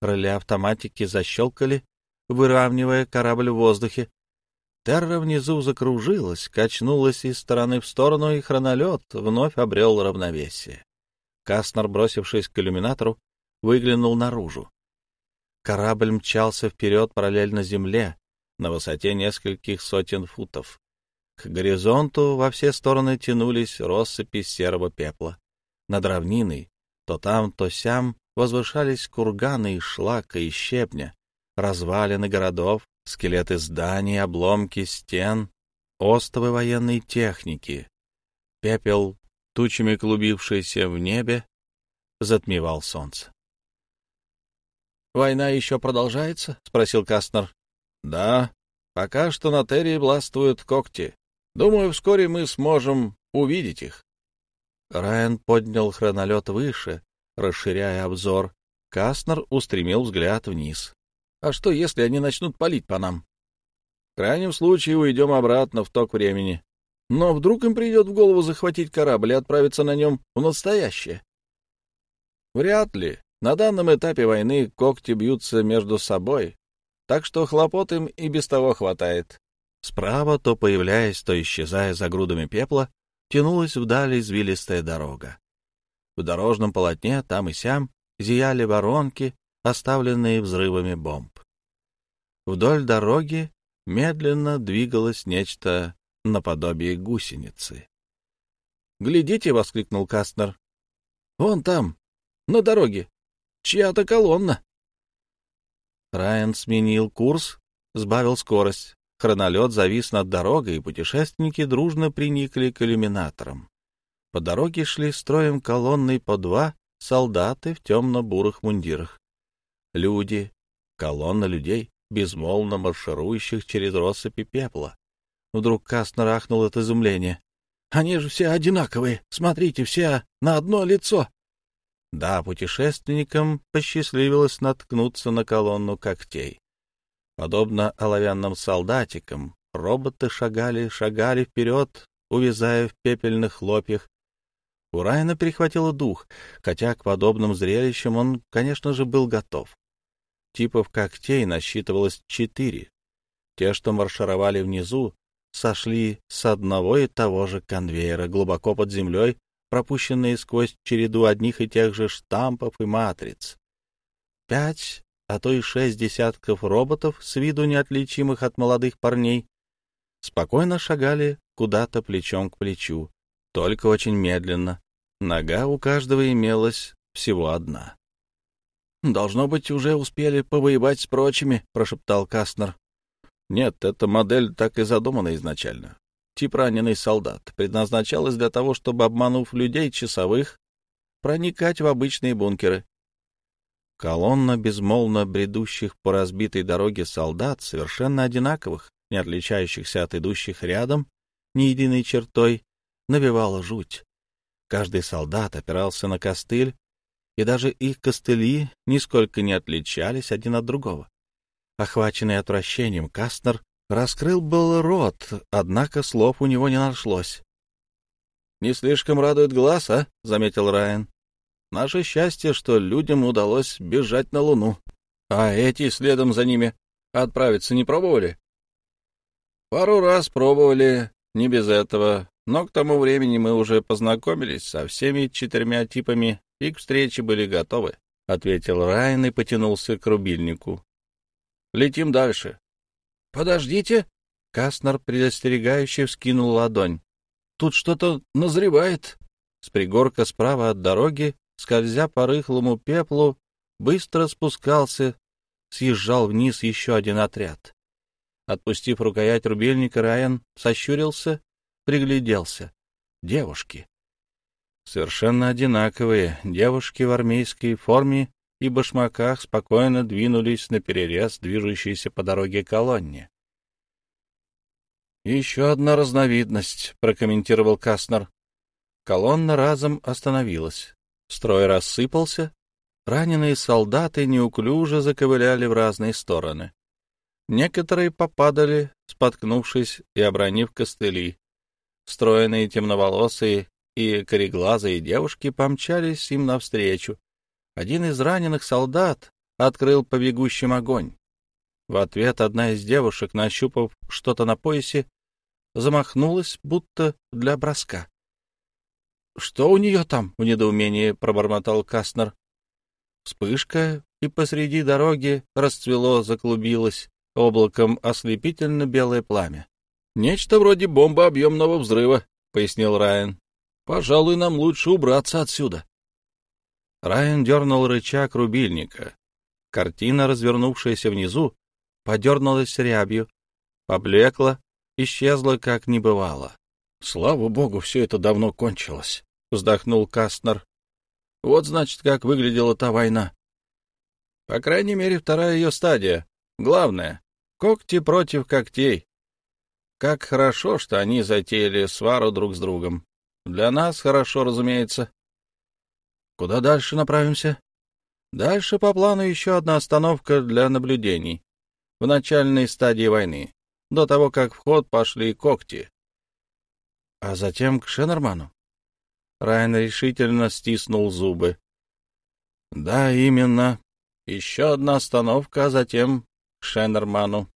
Роли автоматики защелкали, выравнивая корабль в воздухе. Терра внизу закружилась, качнулась из стороны в сторону, и хронолет вновь обрел равновесие. Каснер, бросившись к иллюминатору, выглянул наружу. Корабль мчался вперед параллельно земле на высоте нескольких сотен футов. К горизонту во все стороны тянулись россыпи серого пепла. Над равниной то там, то сям возвышались курганы из шлака и щебня, развалины городов, скелеты зданий, обломки стен, остовы военной техники. Пепел, тучами клубившийся в небе, затмевал солнце. «Война еще продолжается?» — спросил Кастнер. «Да, пока что на Терри властвуют когти. Думаю, вскоре мы сможем увидеть их». Райан поднял хронолет выше, расширяя обзор. Кастнер устремил взгляд вниз. А что, если они начнут палить по нам? В крайнем случае уйдем обратно в ток времени. Но вдруг им придет в голову захватить корабль и отправиться на нем в настоящее? Вряд ли. На данном этапе войны когти бьются между собой, так что хлопот им и без того хватает. Справа, то появляясь, то исчезая за грудами пепла, тянулась вдаль извилистая дорога. В дорожном полотне там и сям зияли воронки, оставленные взрывами бомб. Вдоль дороги медленно двигалось нечто наподобие гусеницы. «Глядите!» — воскликнул Кастнер. «Вон там, на дороге, чья-то колонна!» Райан сменил курс, сбавил скорость. Хронолет завис над дорогой, и путешественники дружно приникли к иллюминаторам. По дороге шли строем колонной по два солдаты в темно-бурых мундирах люди, колонна людей, безмолвно марширующих через россыпи пепла. Вдруг Кастнер ахнул от изумления. «Они же все одинаковые! Смотрите, все на одно лицо!» Да, путешественникам посчастливилось наткнуться на колонну когтей. Подобно оловянным солдатикам, роботы шагали, шагали вперед, увязая в пепельных хлопьях. У Райана перехватило дух, хотя к подобным зрелищам он, конечно же, был готов. Типов когтей насчитывалось четыре. Те, что маршировали внизу, сошли с одного и того же конвейера глубоко под землей, пропущенные сквозь череду одних и тех же штампов и матриц. Пять, а то и шесть десятков роботов, с виду неотличимых от молодых парней, спокойно шагали куда-то плечом к плечу, только очень медленно. Нога у каждого имелась всего одна. «Должно быть, уже успели повоевать с прочими», — прошептал Кастнер. «Нет, эта модель так и задумана изначально. Тип раненый солдат предназначалась для того, чтобы, обманув людей часовых, проникать в обычные бункеры. Колонна безмолвно бредущих по разбитой дороге солдат, совершенно одинаковых, не отличающихся от идущих рядом, ни единой чертой, навевала жуть. Каждый солдат опирался на костыль, и даже их костыли нисколько не отличались один от другого. Охваченный отвращением, Кастнер раскрыл был рот, однако слов у него не нашлось. — Не слишком радует глаз, а? — заметил Райан. — Наше счастье, что людям удалось бежать на Луну. А эти следом за ними. отправиться не пробовали? Пару раз пробовали, не без этого, но к тому времени мы уже познакомились со всеми четырьмя типами и к встрече были готовы, — ответил Райан и потянулся к рубильнику. — Летим дальше. — Подождите! — Каснер предостерегающе вскинул ладонь. — Тут что-то назревает. С пригорка справа от дороги, скользя по рыхлому пеплу, быстро спускался, съезжал вниз еще один отряд. Отпустив рукоять рубильника, Райан сощурился, пригляделся. Девушки. Совершенно одинаковые девушки в армейской форме и башмаках спокойно двинулись на перерез движущейся по дороге колонне. «Еще одна разновидность», — прокомментировал Каснер. Колонна разом остановилась. Строй рассыпался. Раненые солдаты неуклюже заковыляли в разные стороны. Некоторые попадали, споткнувшись и обронив костыли. Стройные темноволосые и кореглазые девушки помчались им навстречу. Один из раненых солдат открыл по бегущим огонь. В ответ одна из девушек, нащупав что-то на поясе, замахнулась, будто для броска. — Что у нее там? — в недоумении пробормотал Кастнер. Вспышка, и посреди дороги расцвело, заклубилось облаком ослепительно белое пламя. — Нечто вроде бомбы объемного взрыва, — пояснил Райан. — Пожалуй, нам лучше убраться отсюда. Райан дернул рычаг рубильника. Картина, развернувшаяся внизу, подернулась рябью, поблекла, исчезла, как не бывало. — Слава богу, все это давно кончилось. — вздохнул Кастнер. — Вот, значит, как выглядела та война. По крайней мере, вторая ее стадия. Главное — когти против когтей. Как хорошо, что они затеяли свару друг с другом. Для нас хорошо, разумеется. Куда дальше направимся? Дальше по плану еще одна остановка для наблюдений. В начальной стадии войны, до того, как в ход пошли когти. А затем к Шеннерману. Райан решительно стиснул зубы. «Да, именно. Еще одна остановка, а затем к Шеннерману».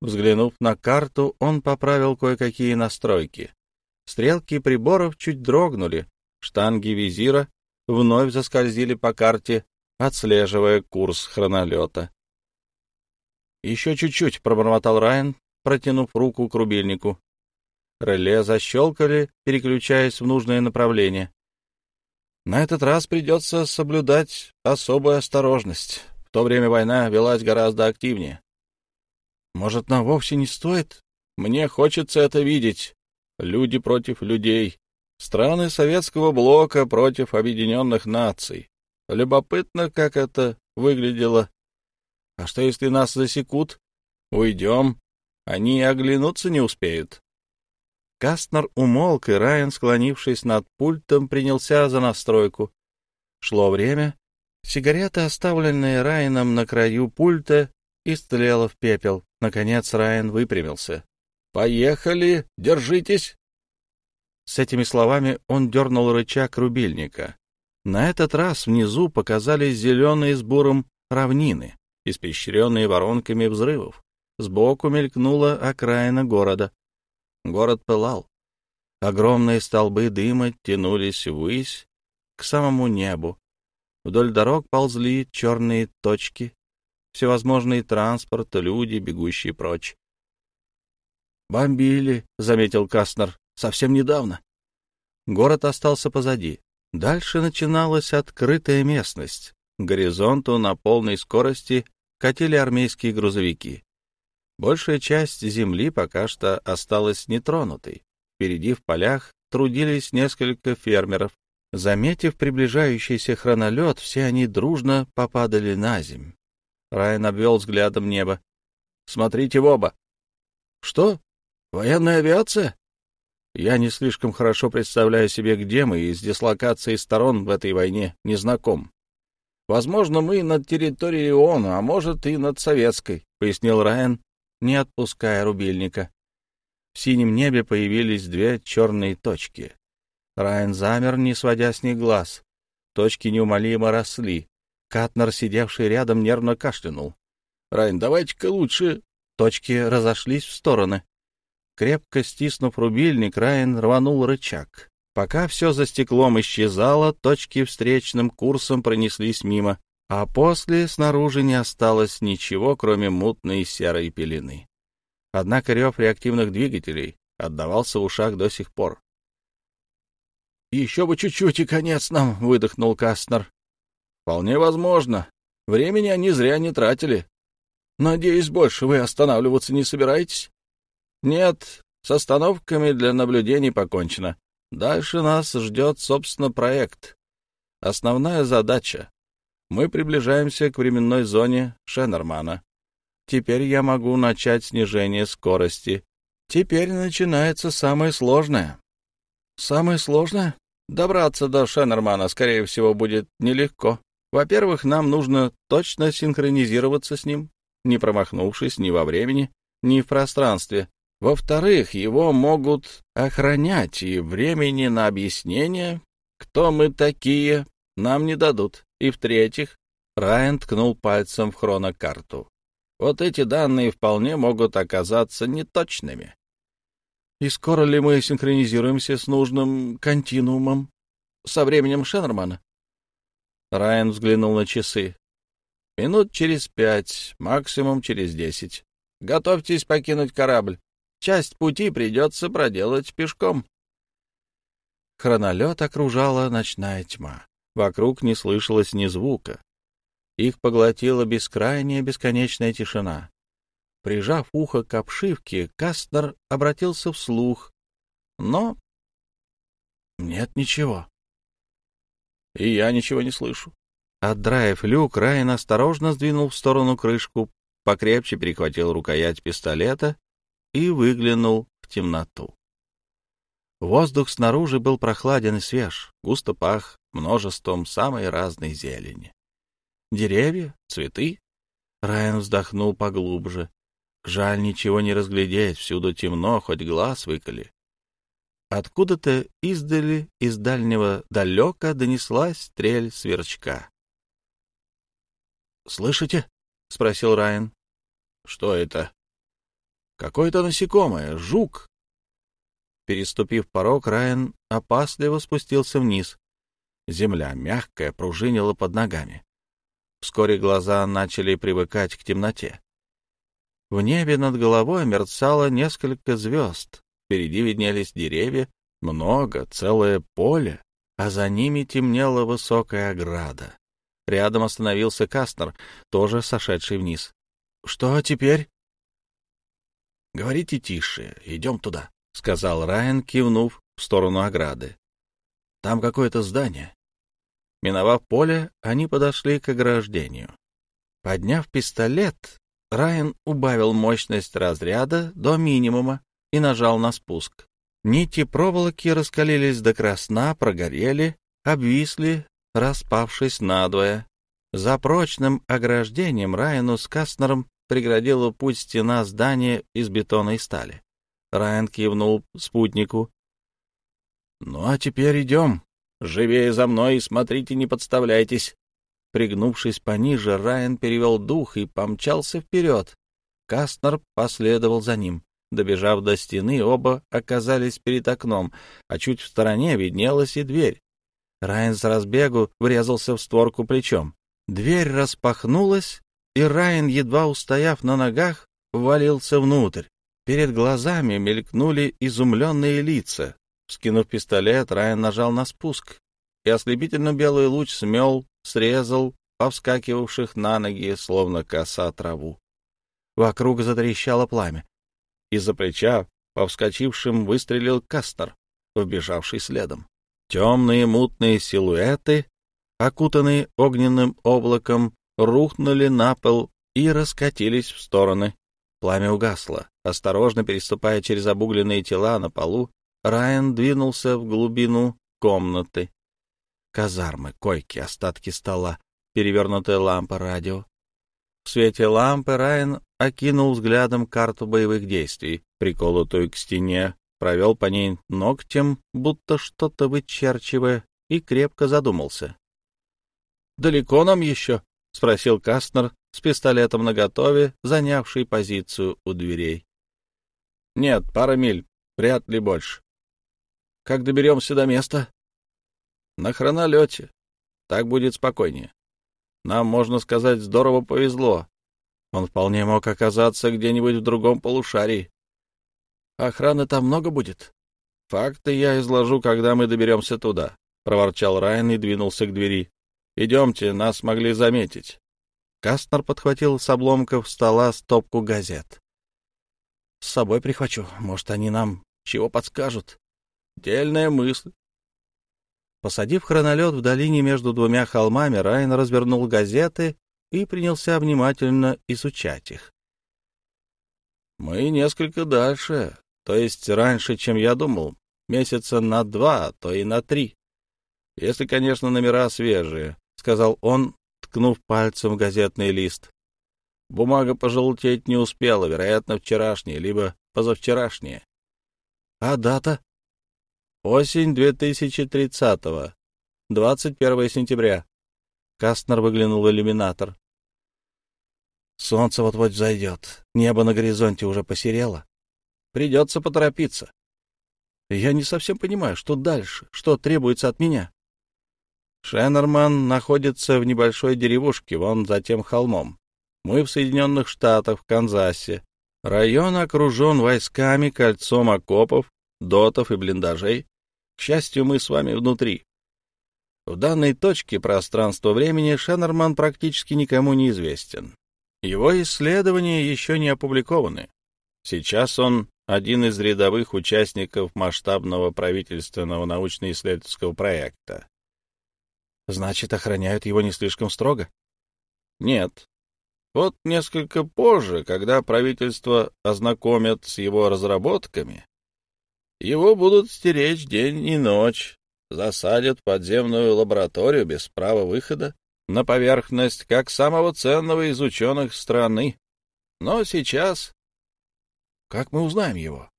Взглянув на карту, он поправил кое-какие настройки. Стрелки приборов чуть дрогнули, штанги визира вновь заскользили по карте, отслеживая курс хронолета. «Еще чуть-чуть», — пробормотал Райан, протянув руку к рубильнику. Реле защелкали, переключаясь в нужное направление. На этот раз придется соблюдать особую осторожность. В то время война велась гораздо активнее. Может, нам вовсе не стоит? Мне хочется это видеть. Люди против людей. Страны советского блока против объединенных наций. Любопытно, как это выглядело. А что, если нас засекут? Уйдем. Они оглянуться не успеют. Кастнер умолк, и Райан, склонившись над пультом, принялся за настройку. Шло время. Сигарета, оставленная Райаном на краю пульта, истлела в пепел. Наконец Райан выпрямился. «Поехали! Держитесь!» С этими словами он дернул рычаг рубильника. На этот раз внизу показались зеленые с буром равнины, испещренные воронками взрывов. Сбоку мелькнула окраина города. Город пылал. Огромные столбы дыма тянулись ввысь, к самому небу. Вдоль дорог ползли черные точки, всевозможный транспорт, люди, бегущие прочь. «Бомбили», — заметил Кастнер, — «совсем недавно». Город остался позади. Дальше начиналась открытая местность. К горизонту на полной скорости катили армейские грузовики. Большая часть земли пока что осталась нетронутой. Впереди в полях трудились несколько фермеров. Заметив приближающийся хронолет, все они дружно попадали на земь. Райан обвел взглядом небо. «Смотрите в оба!» «Что? Военная авиация?» «Я не слишком хорошо представляю себе, где мы, и с дислокацией сторон в этой войне не знаком. Возможно, мы над территорией ООН, а может и над советской», — пояснил Райан, не отпуская рубильника. В синем небе появились две черные точки. Райан замер, не сводя с них глаз. Точки неумолимо росли. Катнер, сидевший рядом, нервно кашлянул. Райн, давайте-ка лучше...» Точки разошлись в стороны. Крепко стиснув рубильник, Райан рванул рычаг. Пока все за стеклом исчезало, точки встречным курсом пронеслись мимо, а после снаружи не осталось ничего, кроме мутной серой пелены. Однако рев реактивных двигателей отдавался в ушах до сих пор. «Еще бы чуть-чуть и конец нам», — выдохнул Кастнер. «Вполне возможно. Времени они зря не тратили. Надеюсь, больше вы останавливаться не собираетесь?» «Нет, с остановками для наблюдений покончено. Дальше нас ждет, собственно, проект. Основная задача. Мы приближаемся к временной зоне Шеннермана. Теперь я могу начать снижение скорости. Теперь начинается самое сложное. Самое сложное? Добраться до Шеннермана, скорее всего, будет нелегко. Во-первых, нам нужно точно синхронизироваться с ним, не промахнувшись ни во времени, ни в пространстве. Во-вторых, его могут охранять, и времени на объяснение, кто мы такие, нам не дадут. И в-третьих, Райан ткнул пальцем в хронокарту. Вот эти данные вполне могут оказаться неточными. И скоро ли мы синхронизируемся с нужным континуумом? Со временем Шеннермана? Райан взглянул на часы. Минут через пять, максимум через десять. Готовьтесь покинуть корабль. Часть пути придется проделать пешком. Хронолет окружала ночная тьма. Вокруг не слышалось ни звука. Их поглотила бескрайняя бесконечная тишина. Прижав ухо к обшивке, Кастнер обратился вслух. Но нет ничего. И я ничего не слышу. Отдраив люк, Райан осторожно сдвинул в сторону крышку, покрепче перехватил рукоять пистолета и выглянул в темноту. Воздух снаружи был прохладен и свеж, густо пах множеством самой разной зелени. Деревья, цветы. Райан вздохнул поглубже. Жаль, ничего не разглядеть, всюду темно, хоть глаз выколи. Откуда-то издали, из дальнего далека донеслась стрель сверчка. «Слышите?» — спросил Райан. «Что это?» «Какое-то насекомое, жук». Переступив порог, Райан опасливо спустился вниз. Земля, мягкая, пружинила под ногами. Вскоре глаза начали привыкать к темноте. В небе над головой мерцало несколько звезд. Впереди виднелись деревья, много, целое поле, а за ними темнела высокая ограда. Рядом остановился Кастнер, тоже сошедший вниз. — Что теперь? — Говорите тише, идем туда, — сказал Райан, кивнув в сторону ограды. — Там какое-то здание. Миновав поле, они подошли к ограждению. Подняв пистолет, Райан убавил мощность разряда до минимума и нажал на спуск. Нити проволоки раскалились до красна, прогорели, обвисли, распавшись надвое. За прочным ограждением Райану с Кастнером преградила путь стена здания из бетона и стали. Райан кивнул спутнику. — Ну, а теперь идем. Живее за мной и смотрите, не подставляйтесь. Пригнувшись пониже, Райан перевел дух и помчался вперед. Кастнер последовал за ним. Добежав до стены, оба оказались перед окном, а чуть в стороне виднелась и дверь. Райан с разбегу врезался в створку плечом. Дверь распахнулась, и Райан, едва устояв на ногах, ввалился внутрь. Перед глазами мелькнули изумленные лица. Скинув пистолет, Райан нажал на спуск, и ослепительно белый луч смел, срезал повскакивавших на ноги, словно коса траву. Вокруг затрещало пламя. Из-за плеча повскочившим выстрелил Кастер, вбежавший следом. Темные мутные силуэты, окутанные огненным облаком, рухнули на пол и раскатились в стороны. Пламя угасло. Осторожно переступая через обугленные тела на полу, Райан двинулся в глубину комнаты. Казармы, койки, остатки стола, перевернутая лампа радио. В свете лампы Райан окинул взглядом карту боевых действий, приколотую к стене, провел по ней ногтем, будто что-то вычерчивая, и крепко задумался. «Далеко нам еще?» — спросил Кастнер, с пистолетом наготове, занявший позицию у дверей. «Нет, пара миль, вряд ли больше. Как доберемся до места?» «На хронолете. Так будет спокойнее. Нам, можно сказать, здорово повезло. Он вполне мог оказаться где-нибудь в другом полушарии. Охраны там много будет? Факты я изложу, когда мы доберемся туда, — проворчал Райан и двинулся к двери. Идемте, нас могли заметить. Кастнер подхватил с обломков стола стопку газет. — С собой прихвачу. Может, они нам чего подскажут. Дельная мысль. Посадив хронолет в долине между двумя холмами, Райан развернул газеты и принялся внимательно изучать их. «Мы несколько дальше, то есть раньше, чем я думал, месяца на два, а то и на три. Если, конечно, номера свежие», — сказал он, ткнув пальцем в газетный лист. Бумага пожелтеть не успела, вероятно, вчерашняя, либо позавчерашняя. А дата? Осень 2030-го, 21 сентября. Кастнер выглянул в иллюминатор. Солнце вот-вот взойдет. Небо на горизонте уже посерело. Придется поторопиться. Я не совсем понимаю, что дальше, что требуется от меня. Шеннерман находится в небольшой деревушке, вон за тем холмом. Мы в Соединенных Штатах, в Канзасе. Район окружен войсками, кольцом окопов, дотов и блиндажей. К счастью, мы с вами внутри. В данной точке пространства-времени Шеннерман практически никому не известен. Его исследования еще не опубликованы. Сейчас он один из рядовых участников масштабного правительственного научно-исследовательского проекта. Значит, охраняют его не слишком строго? Нет. Вот несколько позже, когда правительство ознакомят с его разработками, его будут стеречь день и ночь, засадят подземную лабораторию без права выхода на поверхность как самого ценного из ученых страны. Но сейчас... Как мы узнаем его?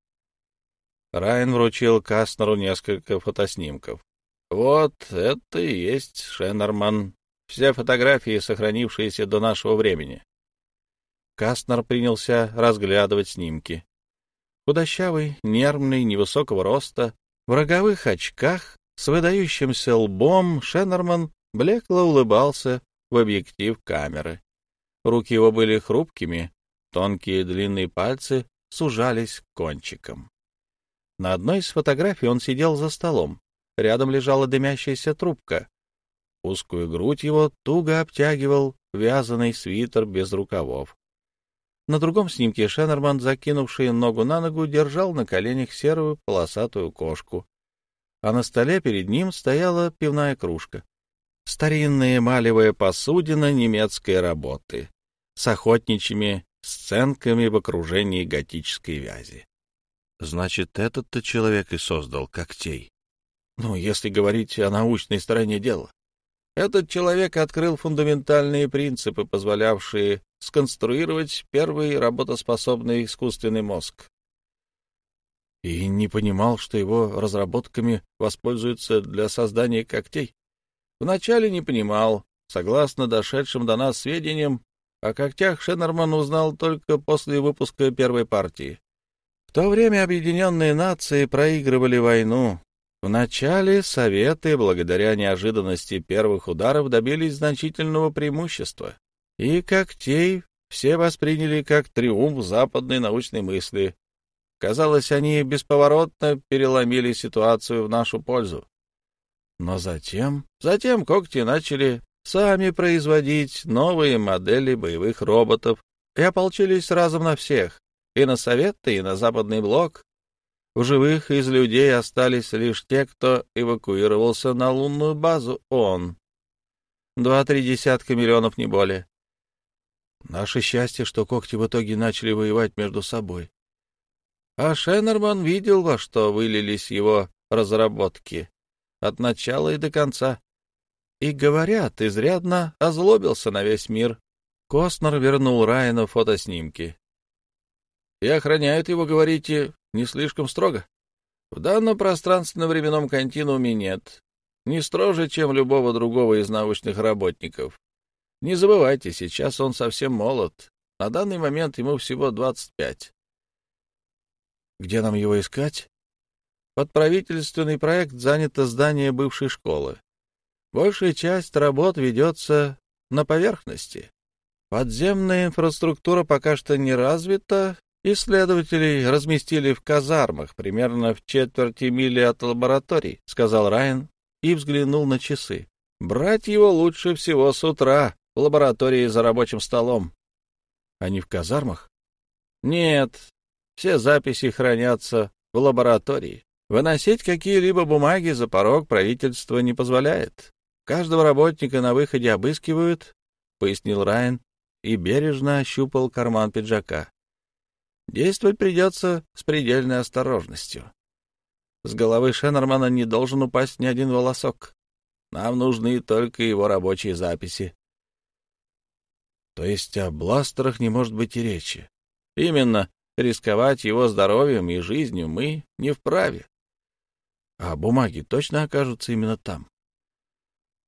Райан вручил Кастнеру несколько фотоснимков. Вот это и есть Шеннерман. Все фотографии, сохранившиеся до нашего времени. Кастнер принялся разглядывать снимки. Худощавый, нервный, невысокого роста, в роговых очках, с выдающимся лбом Шеннерман блекло улыбался в объектив камеры. Руки его были хрупкими, тонкие длинные пальцы сужались кончиком. На одной из фотографий он сидел за столом. Рядом лежала дымящаяся трубка. Узкую грудь его туго обтягивал вязаный свитер без рукавов. На другом снимке Шеннерман, закинувший ногу на ногу, держал на коленях серую полосатую кошку а на столе перед ним стояла пивная кружка. Старинная эмалевая посудина немецкой работы с охотничьими сценками в окружении готической вязи. Значит, этот-то человек и создал когтей. Ну, если говорить о научной стороне дела. Этот человек открыл фундаментальные принципы, позволявшие сконструировать первый работоспособный искусственный мозг и не понимал, что его разработками воспользуются для создания когтей. Вначале не понимал. Согласно дошедшим до нас сведениям, о когтях Шеннерман узнал только после выпуска первой партии. В то время Объединенные Нации проигрывали войну. Вначале Советы, благодаря неожиданности первых ударов, добились значительного преимущества. И когтей все восприняли как триумф западной научной мысли, Казалось, они бесповоротно переломили ситуацию в нашу пользу. Но затем, затем когти начали сами производить новые модели боевых роботов и ополчились разом на всех, и на Советы, и на Западный Блок. В живых из людей остались лишь те, кто эвакуировался на лунную базу ООН. Два-три десятка миллионов, не более. Наше счастье, что когти в итоге начали воевать между собой. А Шеннерман видел, во что вылились его разработки от начала и до конца. И, говорят, изрядно озлобился на весь мир. Костнер вернул Райану фотоснимки. — И охраняют его, говорите, не слишком строго? В данном пространственно-временном континууме нет. Не строже, чем любого другого из научных работников. Не забывайте, сейчас он совсем молод. На данный момент ему всего 25. Где нам его искать? Под правительственный проект занято здание бывшей школы. Большая часть работ ведется на поверхности. Подземная инфраструктура пока что не развита, исследователей разместили в казармах примерно в четверти мили от лабораторий, — сказал Райан и взглянул на часы. Брать его лучше всего с утра в лаборатории за рабочим столом. Они в казармах? Нет, все записи хранятся в лаборатории. Выносить какие-либо бумаги за порог правительство не позволяет. Каждого работника на выходе обыскивают, — пояснил Райан и бережно ощупал карман пиджака. Действовать придется с предельной осторожностью. С головы Шеннермана не должен упасть ни один волосок. Нам нужны только его рабочие записи. То есть о бластерах не может быть и речи. Именно. Рисковать его здоровьем и жизнью мы не вправе. А бумаги точно окажутся именно там?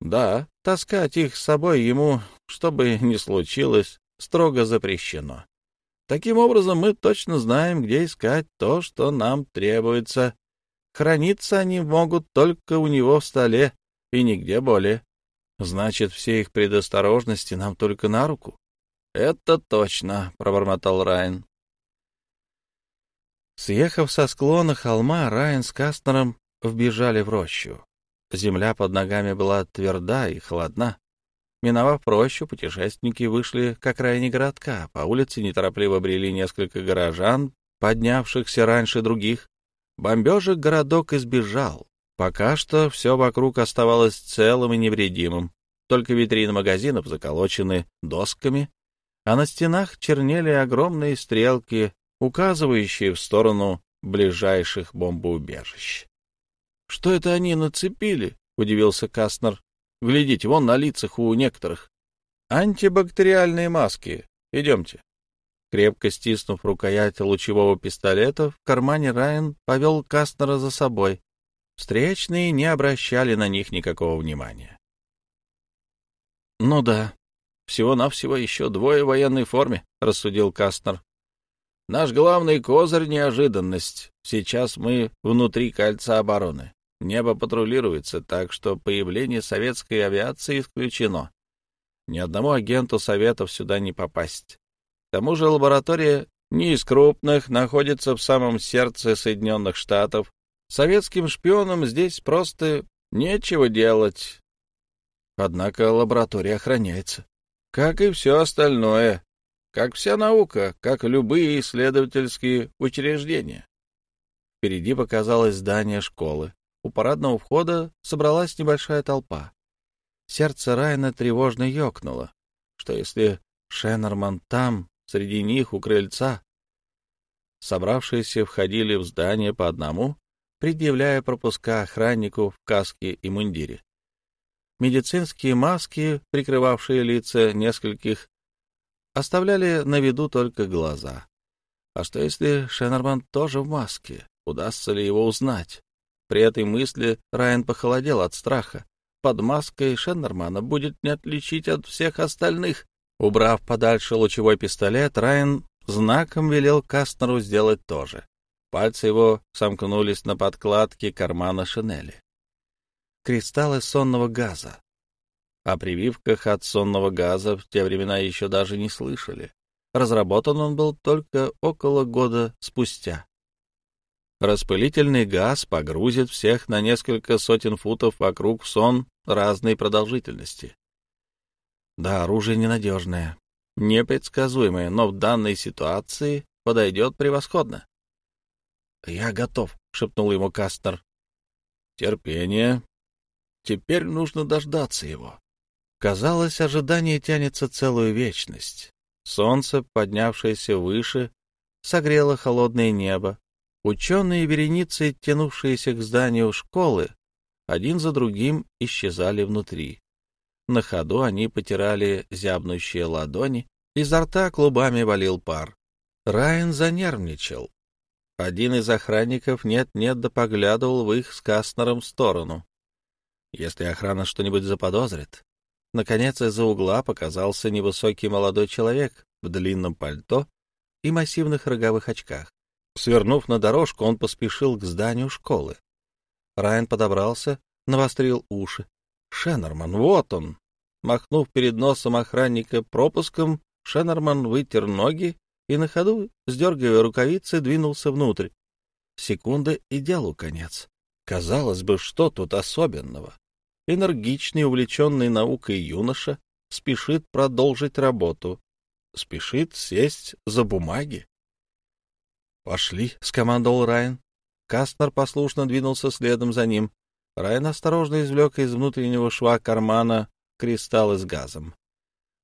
Да, таскать их с собой ему, что бы ни случилось, строго запрещено. Таким образом, мы точно знаем, где искать то, что нам требуется. Храниться они могут только у него в столе и нигде более. Значит, все их предосторожности нам только на руку. — Это точно, — пробормотал Райан. Съехав со склона холма, Райан с Кастнером вбежали в рощу. Земля под ногами была тверда и холодна. Миновав рощу, путешественники вышли к окраине городка. По улице неторопливо брели несколько горожан, поднявшихся раньше других. Бомбежек городок избежал. Пока что все вокруг оставалось целым и невредимым. Только витрины магазинов заколочены досками, а на стенах чернели огромные стрелки, указывающие в сторону ближайших бомбоубежищ. — Что это они нацепили? — удивился Кастнер. — Глядите, вон на лицах у некоторых. — Антибактериальные маски. Идемте. Крепко стиснув рукоять лучевого пистолета, в кармане Райан повел Кастнера за собой. Встречные не обращали на них никакого внимания. — Ну да, всего-навсего еще двое в военной форме, — рассудил Кастнер. Наш главный козырь — неожиданность. Сейчас мы внутри кольца обороны. Небо патрулируется, так что появление советской авиации исключено. Ни одному агенту Советов сюда не попасть. К тому же лаборатория не из крупных, находится в самом сердце Соединенных Штатов. Советским шпионам здесь просто нечего делать. Однако лаборатория охраняется как и все остальное, как вся наука, как любые исследовательские учреждения. Впереди показалось здание школы. У парадного входа собралась небольшая толпа. Сердце Райна тревожно ёкнуло. Что если Шеннерман там, среди них, у крыльца? Собравшиеся входили в здание по одному, предъявляя пропуска охраннику в каске и мундире. Медицинские маски, прикрывавшие лица нескольких, оставляли на виду только глаза. А что если Шеннерман тоже в маске? Удастся ли его узнать? При этой мысли Райан похолодел от страха. Под маской Шеннермана будет не отличить от всех остальных. Убрав подальше лучевой пистолет, Райан знаком велел Кастнеру сделать то же. Пальцы его сомкнулись на подкладке кармана шинели кристаллы сонного газа. О прививках от сонного газа в те времена еще даже не слышали. Разработан он был только около года спустя. Распылительный газ погрузит всех на несколько сотен футов вокруг в сон разной продолжительности. Да, оружие ненадежное, непредсказуемое, но в данной ситуации подойдет превосходно. — Я готов, — шепнул ему Кастнер. — Терпение, Теперь нужно дождаться его. Казалось, ожидание тянется целую вечность. Солнце, поднявшееся выше, согрело холодное небо. Ученые вереницы, тянувшиеся к зданию школы, один за другим исчезали внутри. На ходу они потирали зябнущие ладони, изо рта клубами валил пар. Райан занервничал. Один из охранников нет-нет да поглядывал в их с Кастнером сторону. Если охрана что-нибудь заподозрит, Наконец из-за угла показался невысокий молодой человек в длинном пальто и массивных роговых очках. Свернув на дорожку, он поспешил к зданию школы. Райан подобрался, навострил уши. Шеннерман, вот он! Махнув перед носом охранника пропуском, Шеннерман вытер ноги и на ходу, сдергивая рукавицы, двинулся внутрь. Секунда и делу конец. Казалось бы, что тут особенного? Энергичный, увлеченный наукой юноша спешит продолжить работу, спешит сесть за бумаги. «Пошли», — скомандовал Райан. Кастнер послушно двинулся следом за ним. Райан осторожно извлек из внутреннего шва кармана кристаллы с газом.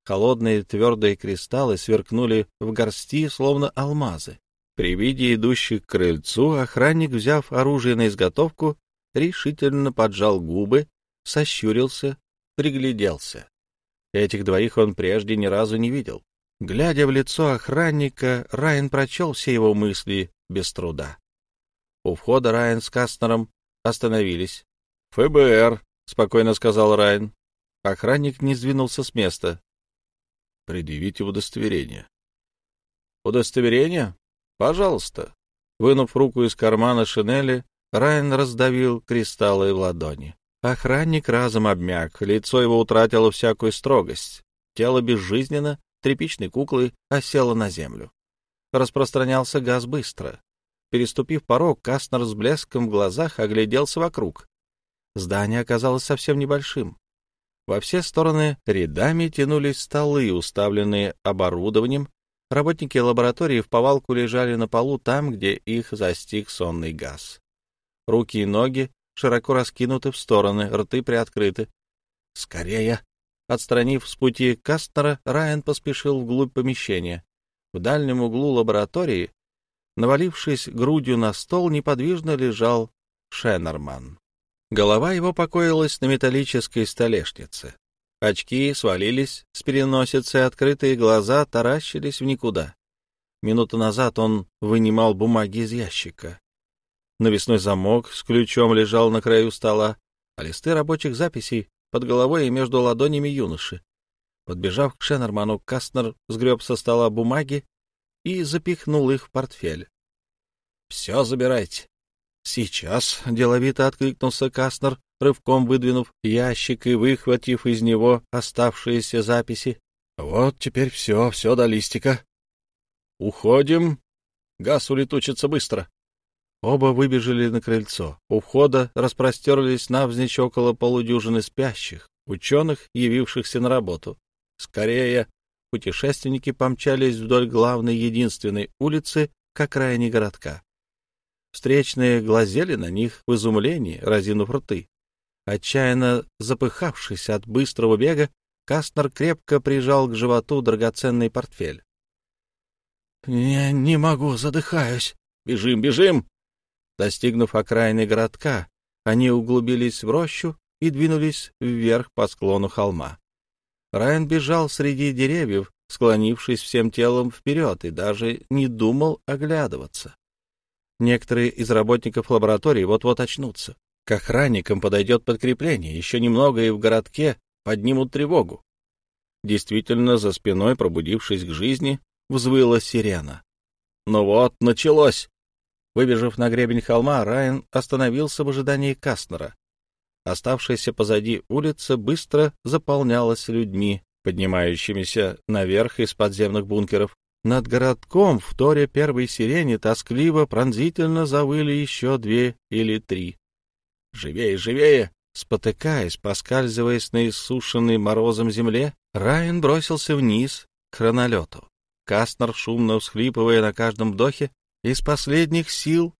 Холодные твердые кристаллы сверкнули в горсти, словно алмазы. При виде идущих к крыльцу охранник, взяв оружие на изготовку, решительно поджал губы, сощурился, пригляделся. Этих двоих он прежде ни разу не видел. Глядя в лицо охранника, Райан прочел все его мысли без труда. У входа Райан с Кастнером остановились. «ФБР», — спокойно сказал Райан. Охранник не сдвинулся с места. «Предъявите удостоверение». «Удостоверение? Пожалуйста». Вынув руку из кармана шинели, Райан раздавил кристаллы в ладони. Охранник разом обмяк, лицо его утратило всякую строгость. Тело безжизненно, тряпичной куклы осело на землю. Распространялся газ быстро. Переступив порог, Кастнер с блеском в глазах огляделся вокруг. Здание оказалось совсем небольшим. Во все стороны рядами тянулись столы, уставленные оборудованием. Работники лаборатории в повалку лежали на полу там, где их застиг сонный газ. Руки и ноги широко раскинуты в стороны, рты приоткрыты. «Скорее!» Отстранив с пути Кастнера, Райан поспешил вглубь помещения. В дальнем углу лаборатории, навалившись грудью на стол, неподвижно лежал Шеннерман. Голова его покоилась на металлической столешнице. Очки свалились с переносицы, открытые глаза таращились в никуда. Минуту назад он вынимал бумаги из ящика. Навесной замок с ключом лежал на краю стола, а листы рабочих записей под головой и между ладонями юноши. Подбежав к Шеннерману, Кастнер сгреб со стола бумаги и запихнул их в портфель. — Все забирайте. — Сейчас, — деловито откликнулся Кастнер, рывком выдвинув ящик и выхватив из него оставшиеся записи. — Вот теперь все, все до листика. — Уходим. Газ улетучится быстро. Оба выбежали на крыльцо. У входа распростерлись навзничь около полудюжины спящих, ученых, явившихся на работу. Скорее, путешественники помчались вдоль главной единственной улицы к окраине городка. Встречные глазели на них в изумлении, разинув рты. Отчаянно запыхавшись от быстрого бега, Кастнер крепко прижал к животу драгоценный портфель. — Не, не могу, задыхаюсь. — Бежим, бежим! Достигнув окраины городка, они углубились в рощу и двинулись вверх по склону холма. Райан бежал среди деревьев, склонившись всем телом вперед, и даже не думал оглядываться. Некоторые из работников лаборатории вот-вот очнутся. К охранникам подойдет подкрепление, еще немного и в городке поднимут тревогу. Действительно, за спиной, пробудившись к жизни, взвыла сирена. Ну вот, началось. Выбежав на гребень холма, Райан остановился в ожидании Кастнера. Оставшаяся позади улица быстро заполнялась людьми, поднимающимися наверх из подземных бункеров. Над городком в торе первой сирени тоскливо, пронзительно завыли еще две или три. «Живее, живее!» Спотыкаясь, поскальзываясь на иссушенной морозом земле, Райан бросился вниз к хронолету. Кастнер, шумно всхлипывая на каждом вдохе, из последних сил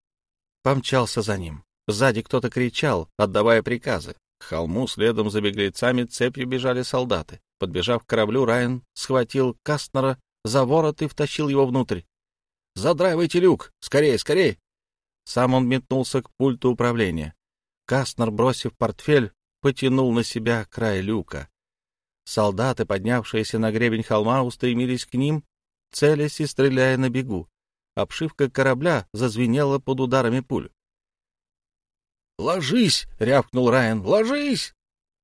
помчался за ним. Сзади кто-то кричал, отдавая приказы. К холму следом за беглецами цепью бежали солдаты. Подбежав к кораблю, Райан схватил Кастнера за ворот и втащил его внутрь. «Задраивайте люк! Скорее, скорее!» Сам он метнулся к пульту управления. Кастнер, бросив портфель, потянул на себя край люка. Солдаты, поднявшиеся на гребень холма, устремились к ним, целясь и стреляя на бегу обшивка корабля зазвенела под ударами пуль. «Ложись!» — рявкнул Райан. «Ложись!»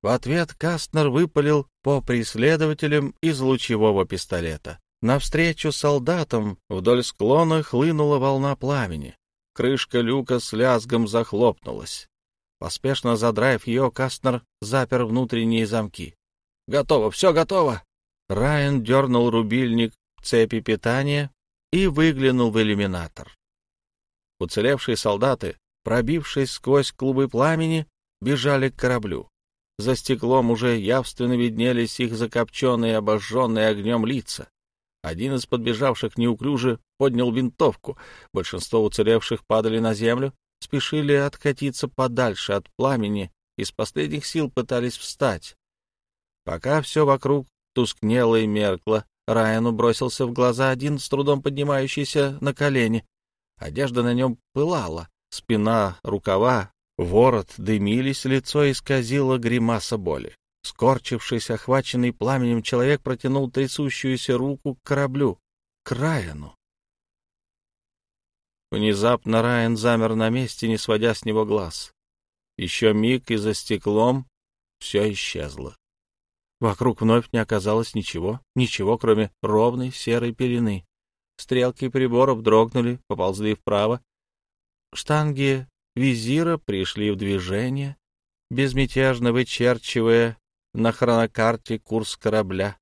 В ответ Кастнер выпалил по преследователям из лучевого пистолета. Навстречу солдатам вдоль склона хлынула волна пламени. Крышка люка с лязгом захлопнулась. Поспешно задраив ее, Кастнер запер внутренние замки. «Готово, все готово!» Райан дернул рубильник цепи питания и выглянул в иллюминатор. Уцелевшие солдаты, пробившись сквозь клубы пламени, бежали к кораблю. За стеклом уже явственно виднелись их закопченные, обожженные огнем лица. Один из подбежавших неуклюже поднял винтовку. Большинство уцелевших падали на землю, спешили откатиться подальше от пламени, из последних сил пытались встать. Пока все вокруг тускнело и меркло, Райану бросился в глаза один с трудом поднимающийся на колени. Одежда на нем пылала, спина, рукава, ворот дымились, лицо исказило гримаса боли. Скорчившись, охваченный пламенем, человек протянул трясущуюся руку к кораблю, к Райану. Внезапно Райан замер на месте, не сводя с него глаз. Еще миг, и за стеклом все исчезло. Вокруг вновь не оказалось ничего, ничего, кроме ровной серой пелены. Стрелки приборов дрогнули, поползли вправо. Штанги визира пришли в движение, безмятежно вычерчивая на хронокарте курс корабля.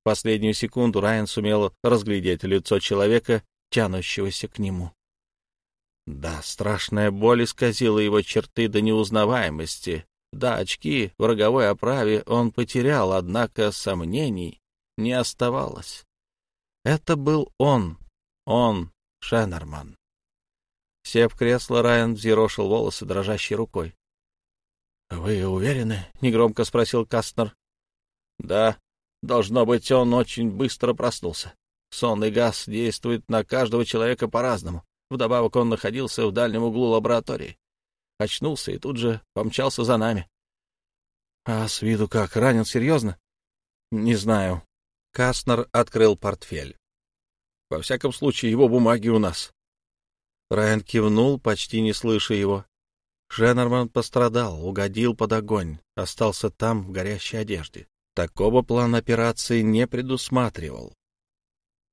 В последнюю секунду Райан сумел разглядеть лицо человека, тянущегося к нему. Да, страшная боль исказила его черты до неузнаваемости. Да, очки в роговой оправе он потерял, однако сомнений не оставалось. Это был он, он, Шеннерман. Сев в кресло, Райан взъерошил волосы дрожащей рукой. — Вы уверены? — негромко спросил Кастнер. — Да. Должно быть, он очень быстро проснулся. Сонный газ действует на каждого человека по-разному. Вдобавок он находился в дальнем углу лаборатории. Очнулся и тут же помчался за нами. — А с виду как, ранен серьезно? — Не знаю. Кастнер открыл портфель. — Во всяком случае, его бумаги у нас. Райан кивнул, почти не слыша его. Женнерман пострадал, угодил под огонь, остался там в горящей одежде. Такого план операции не предусматривал.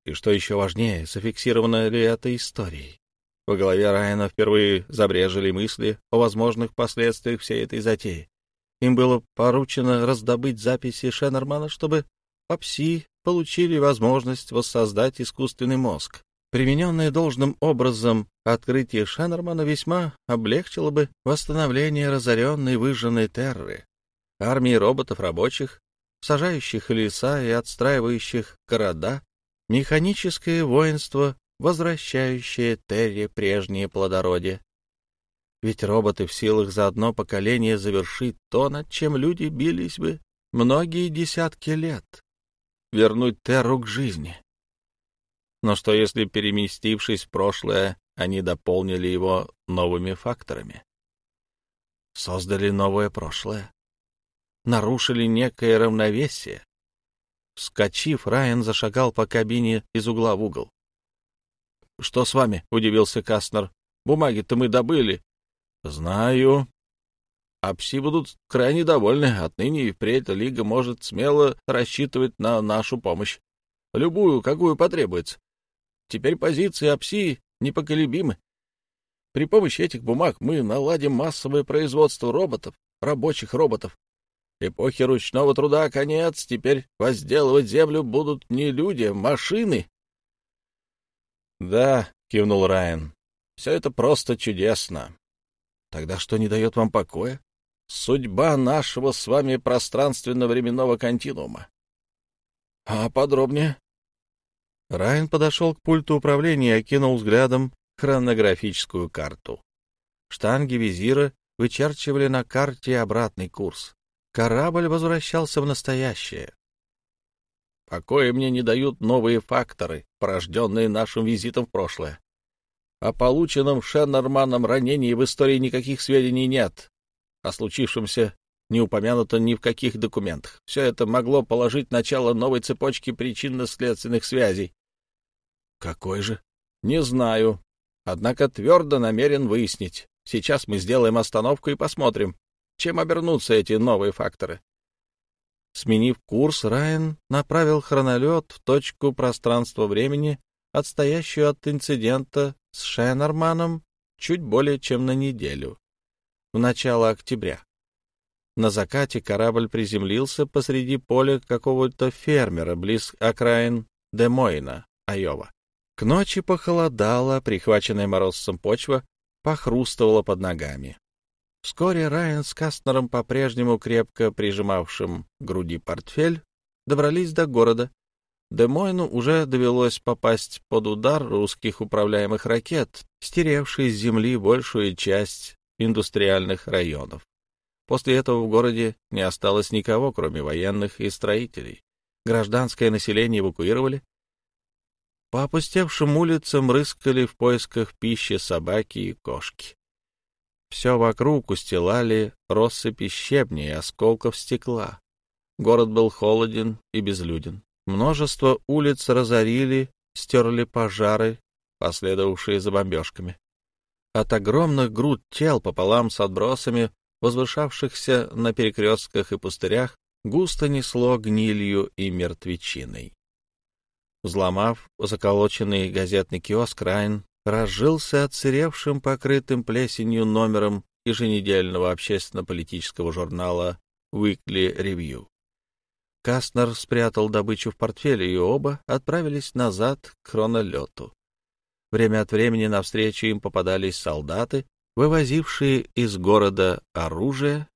И что еще важнее, зафиксировано ли это историей? В голове Райана впервые забрежили мысли о возможных последствиях всей этой затеи. Им было поручено раздобыть записи Шеннермана, чтобы попси получили возможность воссоздать искусственный мозг. Примененное должным образом открытие Шеннермана весьма облегчило бы восстановление разоренной выжженной терры, армии роботов-рабочих, сажающих леса и отстраивающих города, механическое воинство, возвращающее Терре прежнее плодородие. Ведь роботы в силах за одно поколение завершить то, над чем люди бились бы многие десятки лет, вернуть Терру к жизни. Но что если, переместившись в прошлое, они дополнили его новыми факторами? Создали новое прошлое? Нарушили некое равновесие? Вскочив, Райан зашагал по кабине из угла в угол. — Что с вами? — удивился Кастнер. — Бумаги-то мы добыли. — Знаю. А пси будут крайне довольны. Отныне и впредь Лига может смело рассчитывать на нашу помощь. Любую, какую потребуется. Теперь позиции ОПСИ непоколебимы. При помощи этих бумаг мы наладим массовое производство роботов, рабочих роботов. Эпохи ручного труда конец, теперь возделывать землю будут не люди, а машины. — Да, — кивнул Райан, — все это просто чудесно. Тогда что не дает вам покоя? Судьба нашего с вами пространственно-временного континуума. — А подробнее? Райан подошел к пульту управления и окинул взглядом хронографическую карту. Штанги визира вычерчивали на карте обратный курс. Корабль возвращался в настоящее. Покоя мне не дают новые факторы, порожденные нашим визитом в прошлое. О полученном Шеннерманом ранении в истории никаких сведений нет. О случившемся не упомянуто ни в каких документах. Все это могло положить начало новой цепочке причинно-следственных связей. Какой же? Не знаю. Однако твердо намерен выяснить. Сейчас мы сделаем остановку и посмотрим, чем обернутся эти новые факторы. Сменив курс, Райан направил хронолет в точку пространства-времени, отстоящую от инцидента с Шеннерманом чуть более чем на неделю, в начало октября. На закате корабль приземлился посреди поля какого-то фермера близ окраин Демойна, Айова. К ночи похолодало, прихваченная морозцем почва похрустывала под ногами. Вскоре Райан с Кастнером, по-прежнему крепко прижимавшим к груди портфель, добрались до города. Демойну уже довелось попасть под удар русских управляемых ракет, стеревший с земли большую часть индустриальных районов. После этого в городе не осталось никого, кроме военных и строителей. Гражданское население эвакуировали. По опустевшим улицам рыскали в поисках пищи собаки и кошки. Все вокруг устилали россыпи щебней и осколков стекла. Город был холоден и безлюден. Множество улиц разорили, стерли пожары, последовавшие за бомбежками. От огромных груд тел пополам с отбросами, возвышавшихся на перекрестках и пустырях, густо несло гнилью и мертвечиной. Взломав заколоченный газетный киоск, Райн разжился отсыревшим, покрытым плесенью номером еженедельного общественно-политического журнала Weekly Review. Кастнер спрятал добычу в портфеле, и оба отправились назад к хронолету. Время от времени навстречу им попадались солдаты, вывозившие из города оружие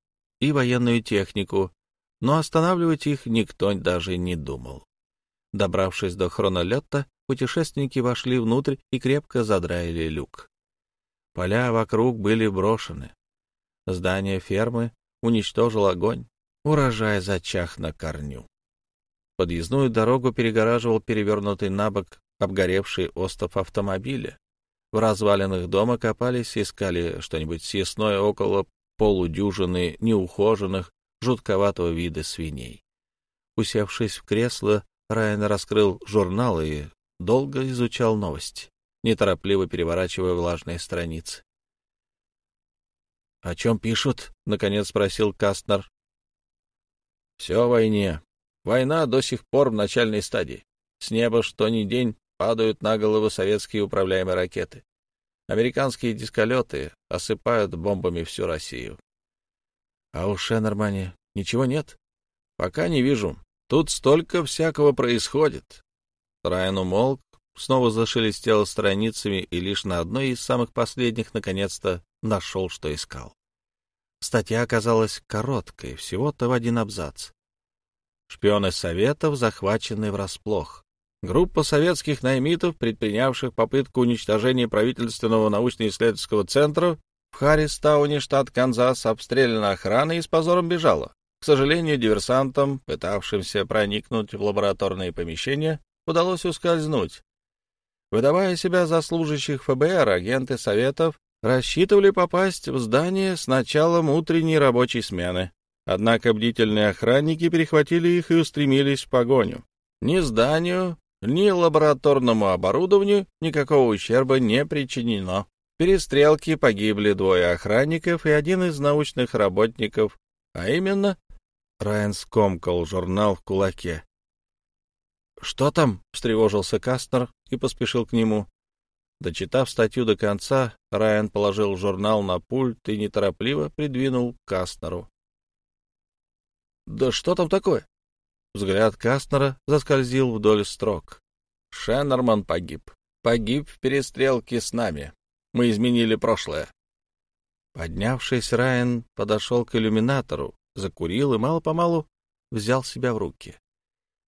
и военную технику, но останавливать их никто даже не думал. Добравшись до хронолета, путешественники вошли внутрь и крепко задраили люк. Поля вокруг были брошены. Здание фермы уничтожил огонь. Урожай зачах на корню. Подъездную дорогу перегораживал перевернутый на бок обгоревший остов автомобиля. В развалинах дома копались, искали что-нибудь съестное около полудюжины неухоженных, жутковатого вида свиней. Усевшись в кресло, Райан раскрыл журнал и долго изучал новости, неторопливо переворачивая влажные страницы. — О чем пишут? — наконец спросил Кастнер. — Все о войне. Война до сих пор в начальной стадии. С неба что ни день падают на головы советские управляемые ракеты. Американские дисколеты осыпают бомбами всю Россию. А у Шеннермане ничего нет? Пока не вижу. Тут столько всякого происходит. Райан умолк, снова зашелестел страницами и лишь на одной из самых последних наконец-то нашел, что искал. Статья оказалась короткой, всего-то в один абзац. Шпионы Советов захвачены врасплох. Группа советских наймитов, предпринявших попытку уничтожения правительственного научно-исследовательского центра в Харристауне, штат Канзас, обстреляна охраной и с позором бежала. К сожалению, диверсантам, пытавшимся проникнуть в лабораторные помещения, удалось ускользнуть. Выдавая себя за служащих ФБР, агенты Советов рассчитывали попасть в здание с началом утренней рабочей смены. Однако бдительные охранники перехватили их и устремились в погоню. Ни зданию, ни лабораторному оборудованию никакого ущерба не причинено. В перестрелке погибли двое охранников и один из научных работников, а именно Райан скомкал журнал в кулаке. «Что там?» — встревожился Кастнер и поспешил к нему. Дочитав статью до конца, Райан положил журнал на пульт и неторопливо придвинул Кастнеру. «Да что там такое?» Взгляд Кастнера заскользил вдоль строк. «Шеннерман погиб. Погиб в перестрелке с нами. Мы изменили прошлое». Поднявшись, Райан подошел к иллюминатору, закурил и мало-помалу взял себя в руки.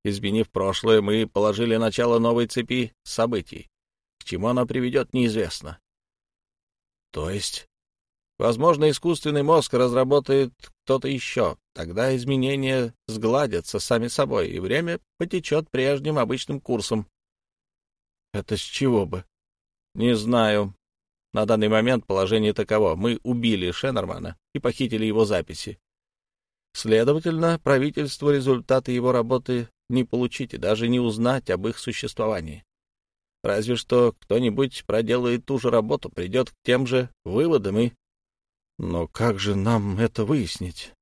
Изменив прошлое, мы положили начало новой цепи событий. К чему она приведет, неизвестно. То есть, возможно, искусственный мозг разработает кто-то еще. Тогда изменения сгладятся сами собой, и время потечет прежним обычным курсом. Это с чего бы? Не знаю. На данный момент положение таково. Мы убили Шеннермана и похитили его записи. Следовательно, правительство результаты его работы не получить и даже не узнать об их существовании. Разве что кто-нибудь проделает ту же работу, придет к тем же выводам и... Но как же нам это выяснить?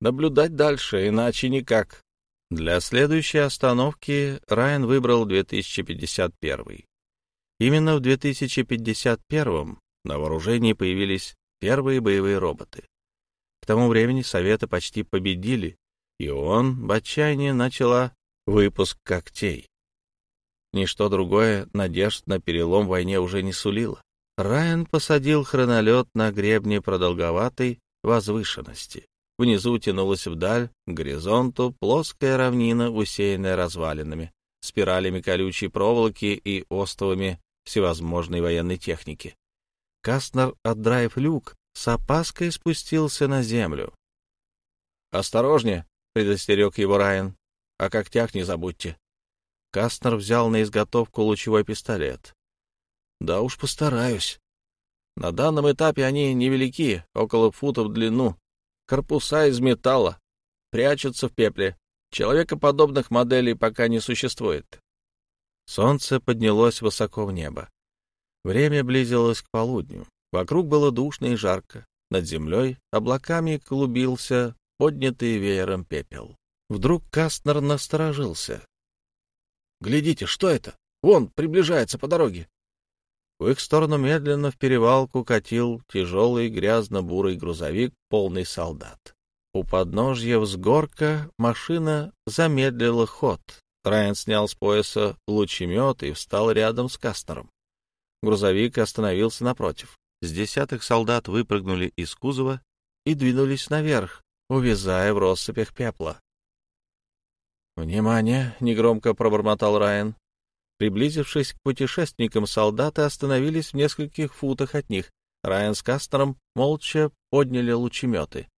Наблюдать дальше, иначе никак. Для следующей остановки Райан выбрал 2051. Именно в 2051 на вооружении появились первые боевые роботы. К тому времени Советы почти победили, и он в отчаянии начала выпуск когтей. Ничто другое надежд на перелом в войне уже не сулило. Райан посадил хронолет на гребне продолговатой возвышенности. Внизу тянулась вдаль, к горизонту, плоская равнина, усеянная развалинами, спиралями колючей проволоки и остовами всевозможной военной техники. Кастнер, отдраив люк, с опаской спустился на землю. «Осторожнее!» — предостерег его Райан. «О когтях не забудьте». Кастнер взял на изготовку лучевой пистолет. «Да уж постараюсь. На данном этапе они невелики, около фута в длину. Корпуса из металла. Прячутся в пепле. Человекоподобных моделей пока не существует. Солнце поднялось высоко в небо. Время близилось к полудню. Вокруг было душно и жарко. Над землей облаками клубился поднятый веером пепел. Вдруг Кастнер насторожился. «Глядите, что это? Вон, приближается по дороге». В их сторону медленно в перевалку катил тяжелый грязно-бурый грузовик, полный солдат. У подножья взгорка машина замедлила ход. Райан снял с пояса лучемет и встал рядом с Кастнером. Грузовик остановился напротив. С десятых солдат выпрыгнули из кузова и двинулись наверх, увязая в россыпях пепла. «Внимание!» — негромко пробормотал Райан. Приблизившись к путешественникам, солдаты остановились в нескольких футах от них. Райан с Кастером молча подняли лучеметы.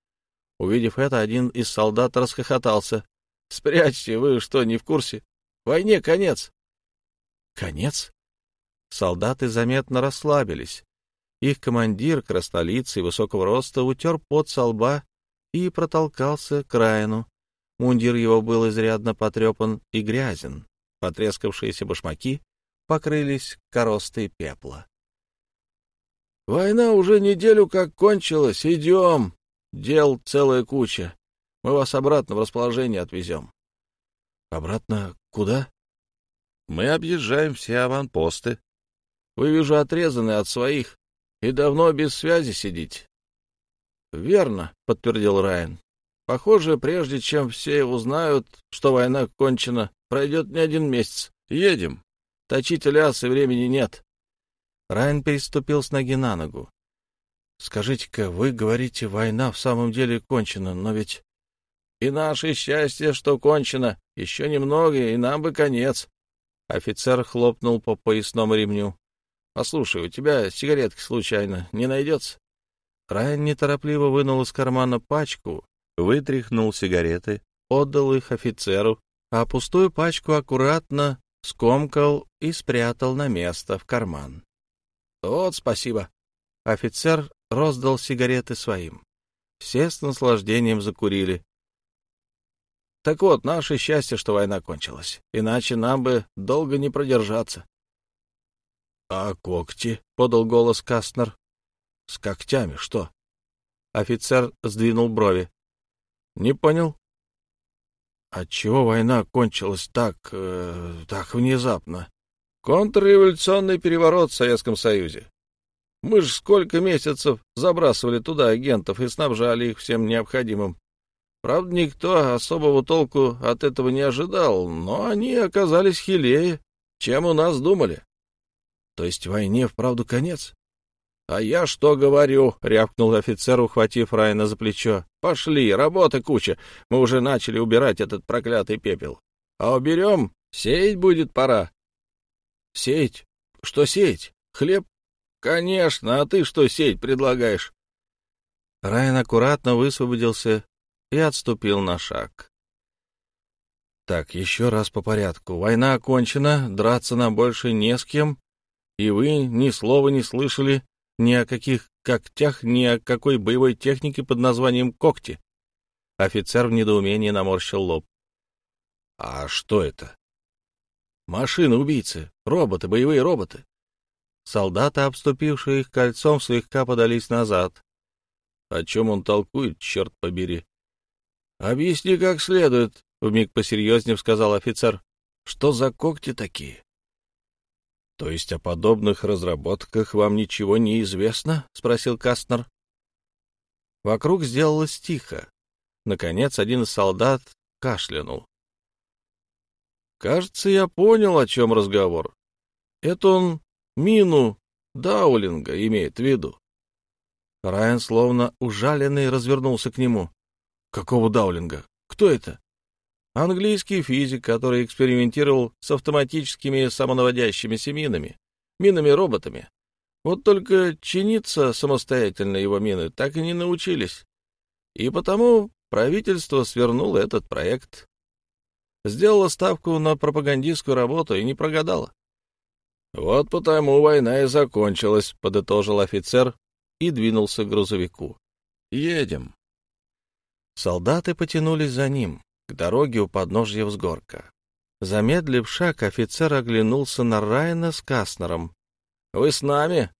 Увидев это, один из солдат расхохотался. — Спрячьте, вы что, не в курсе? Войне конец. — Конец? Солдаты заметно расслабились. Их командир, краснолицый, высокого роста, утер пот со лба и протолкался к Райану. Мундир его был изрядно потрепан и грязен. Потрескавшиеся башмаки покрылись коростой пепла. — Война уже неделю как кончилась. Идем. Дел целая куча. Мы вас обратно в расположение отвезем. — Обратно куда? — Мы объезжаем все аванпосты. Вы, вижу, отрезаны от своих и давно без связи сидите. — Верно, — подтвердил Райан. — Похоже, прежде чем все узнают, что война кончена, пройдет не один месяц. Едем. Точить лясы времени нет. Райан переступил с ноги на ногу. — Скажите-ка, вы говорите, война в самом деле кончена, но ведь... — И наше счастье, что кончено. Еще немного, и нам бы конец. Офицер хлопнул по поясному ремню. — Послушай, у тебя сигаретки случайно не найдется? Райан неторопливо вынул из кармана пачку, вытряхнул сигареты, отдал их офицеру, а пустую пачку аккуратно скомкал и спрятал на место в карман. — Вот, спасибо. Офицер роздал сигареты своим. Все с наслаждением закурили. Так вот, наше счастье, что война кончилась. Иначе нам бы долго не продержаться. — А когти? — подал голос Кастнер. — С когтями что? Офицер сдвинул брови. — Не понял. — Отчего война кончилась так... Э, так внезапно? — Контрреволюционный переворот в Советском Союзе. Мы же сколько месяцев забрасывали туда агентов и снабжали их всем необходимым. Правда, никто особого толку от этого не ожидал, но они оказались хилее, чем у нас думали. То есть войне вправду конец? — А я что говорю? — рявкнул офицер, ухватив Райана за плечо. — Пошли, работа куча. Мы уже начали убирать этот проклятый пепел. А уберем, сеять будет пора. — Сеять? Что сеять? Хлеб? — Конечно, а ты что сеять предлагаешь? Райан аккуратно высвободился и отступил на шаг. Так, еще раз по порядку. Война окончена, драться нам больше не с кем, и вы ни слова не слышали ни о каких когтях, ни о какой боевой технике под названием когти. Офицер в недоумении наморщил лоб. — А что это? — Машины-убийцы, роботы, боевые роботы. Солдаты, обступившие их кольцом, слегка подались назад. О чем он толкует, черт побери? Объясни как следует, — вмиг посерьезнее сказал офицер. — Что за когти такие? — То есть о подобных разработках вам ничего не известно? — спросил Кастнер. Вокруг сделалось тихо. Наконец один из солдат кашлянул. — Кажется, я понял, о чем разговор. Это он мину Даулинга имеет в виду. Райан, словно ужаленный, развернулся к нему. — Какого Даулинга? Кто это? — Английский физик, который экспериментировал с автоматическими самонаводящимися минами, минами-роботами. Вот только чиниться самостоятельно его мины так и не научились. И потому правительство свернуло этот проект. Сделало ставку на пропагандистскую работу и не прогадало. «Вот потому война и закончилась», — подытожил офицер и двинулся к грузовику. «Едем». Солдаты потянулись за ним, к дороге у подножья взгорка. Замедлив шаг, офицер оглянулся на Райана с Каснером. «Вы с нами?»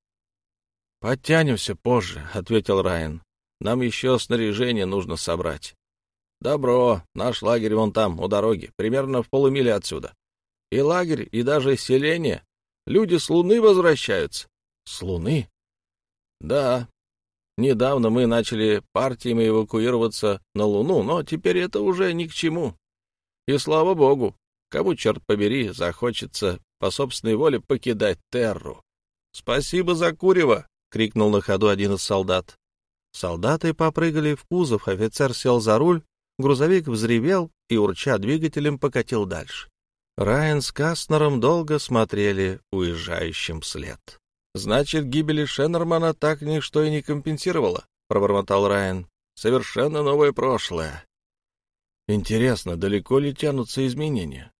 «Подтянемся позже», — ответил Райан. «Нам еще снаряжение нужно собрать». «Добро. Наш лагерь вон там, у дороги, примерно в полумиле отсюда. И лагерь, и даже селение Люди с Луны возвращаются. С Луны? Да. Недавно мы начали партиями эвакуироваться на Луну, но теперь это уже ни к чему. И слава богу, кому, черт побери, захочется по собственной воле покидать Терру. «Спасибо за курево!» — крикнул на ходу один из солдат. Солдаты попрыгали в кузов, офицер сел за руль, грузовик взревел и, урча двигателем, покатил дальше. Райан с Кастнером долго смотрели уезжающим вслед. «Значит, гибели Шеннермана так ничто и не компенсировало», — пробормотал Райан. «Совершенно новое прошлое». «Интересно, далеко ли тянутся изменения?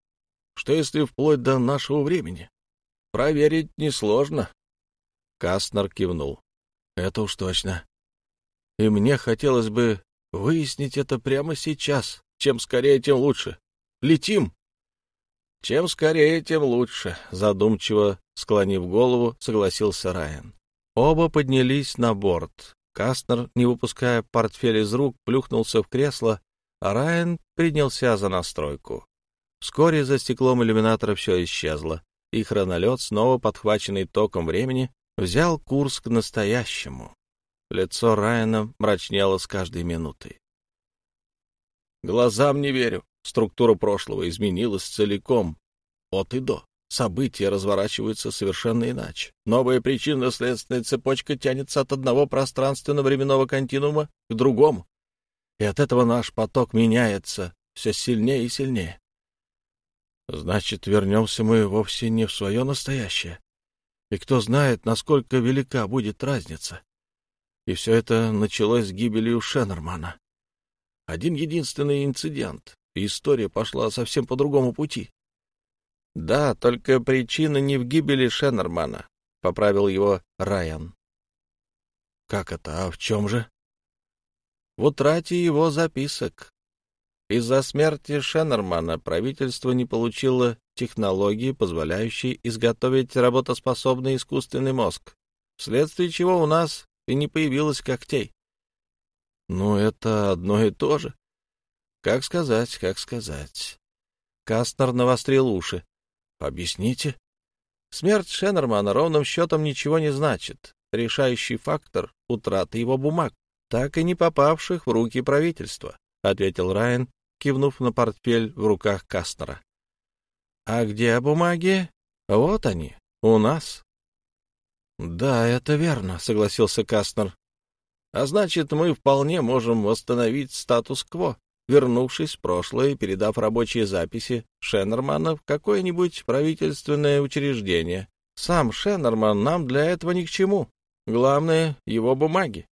Что если вплоть до нашего времени? Проверить несложно». Кастнер кивнул. «Это уж точно. И мне хотелось бы выяснить это прямо сейчас. Чем скорее, тем лучше. Летим!» «Чем скорее, тем лучше», — задумчиво склонив голову, согласился Райан. Оба поднялись на борт. Кастнер, не выпуская портфель из рук, плюхнулся в кресло, а Райан принялся за настройку. Вскоре за стеклом иллюминатора все исчезло, и хронолет, снова подхваченный током времени, взял курс к настоящему. Лицо Райана мрачнело с каждой минутой. «Глазам не верю», Структура прошлого изменилась целиком, от и до. События разворачиваются совершенно иначе. Новая причинно-следственная цепочка тянется от одного пространственно-временного континуума к другому. И от этого наш поток меняется все сильнее и сильнее. Значит, вернемся мы вовсе не в свое настоящее. И кто знает, насколько велика будет разница. И все это началось с гибелью Шеннермана. Один единственный инцидент, и история пошла совсем по другому пути. — Да, только причина не в гибели Шеннермана, — поправил его Райан. — Как это? А в чем же? — В утрате его записок. Из-за смерти Шеннермана правительство не получило технологии, позволяющей изготовить работоспособный искусственный мозг, вследствие чего у нас и не появилось когтей. — Ну, это одно и то же. Как сказать, как сказать. Кастнер навострил уши. Объясните. Смерть Шеннермана ровным счетом ничего не значит. Решающий фактор — утрата его бумаг, так и не попавших в руки правительства, — ответил Райан, кивнув на портфель в руках Кастнера. — А где бумаги? Вот они, у нас. — Да, это верно, — согласился Кастнер. — А значит, мы вполне можем восстановить статус-кво вернувшись в прошлое и передав рабочие записи Шеннермана в какое-нибудь правительственное учреждение. Сам Шеннерман нам для этого ни к чему. Главное — его бумаги.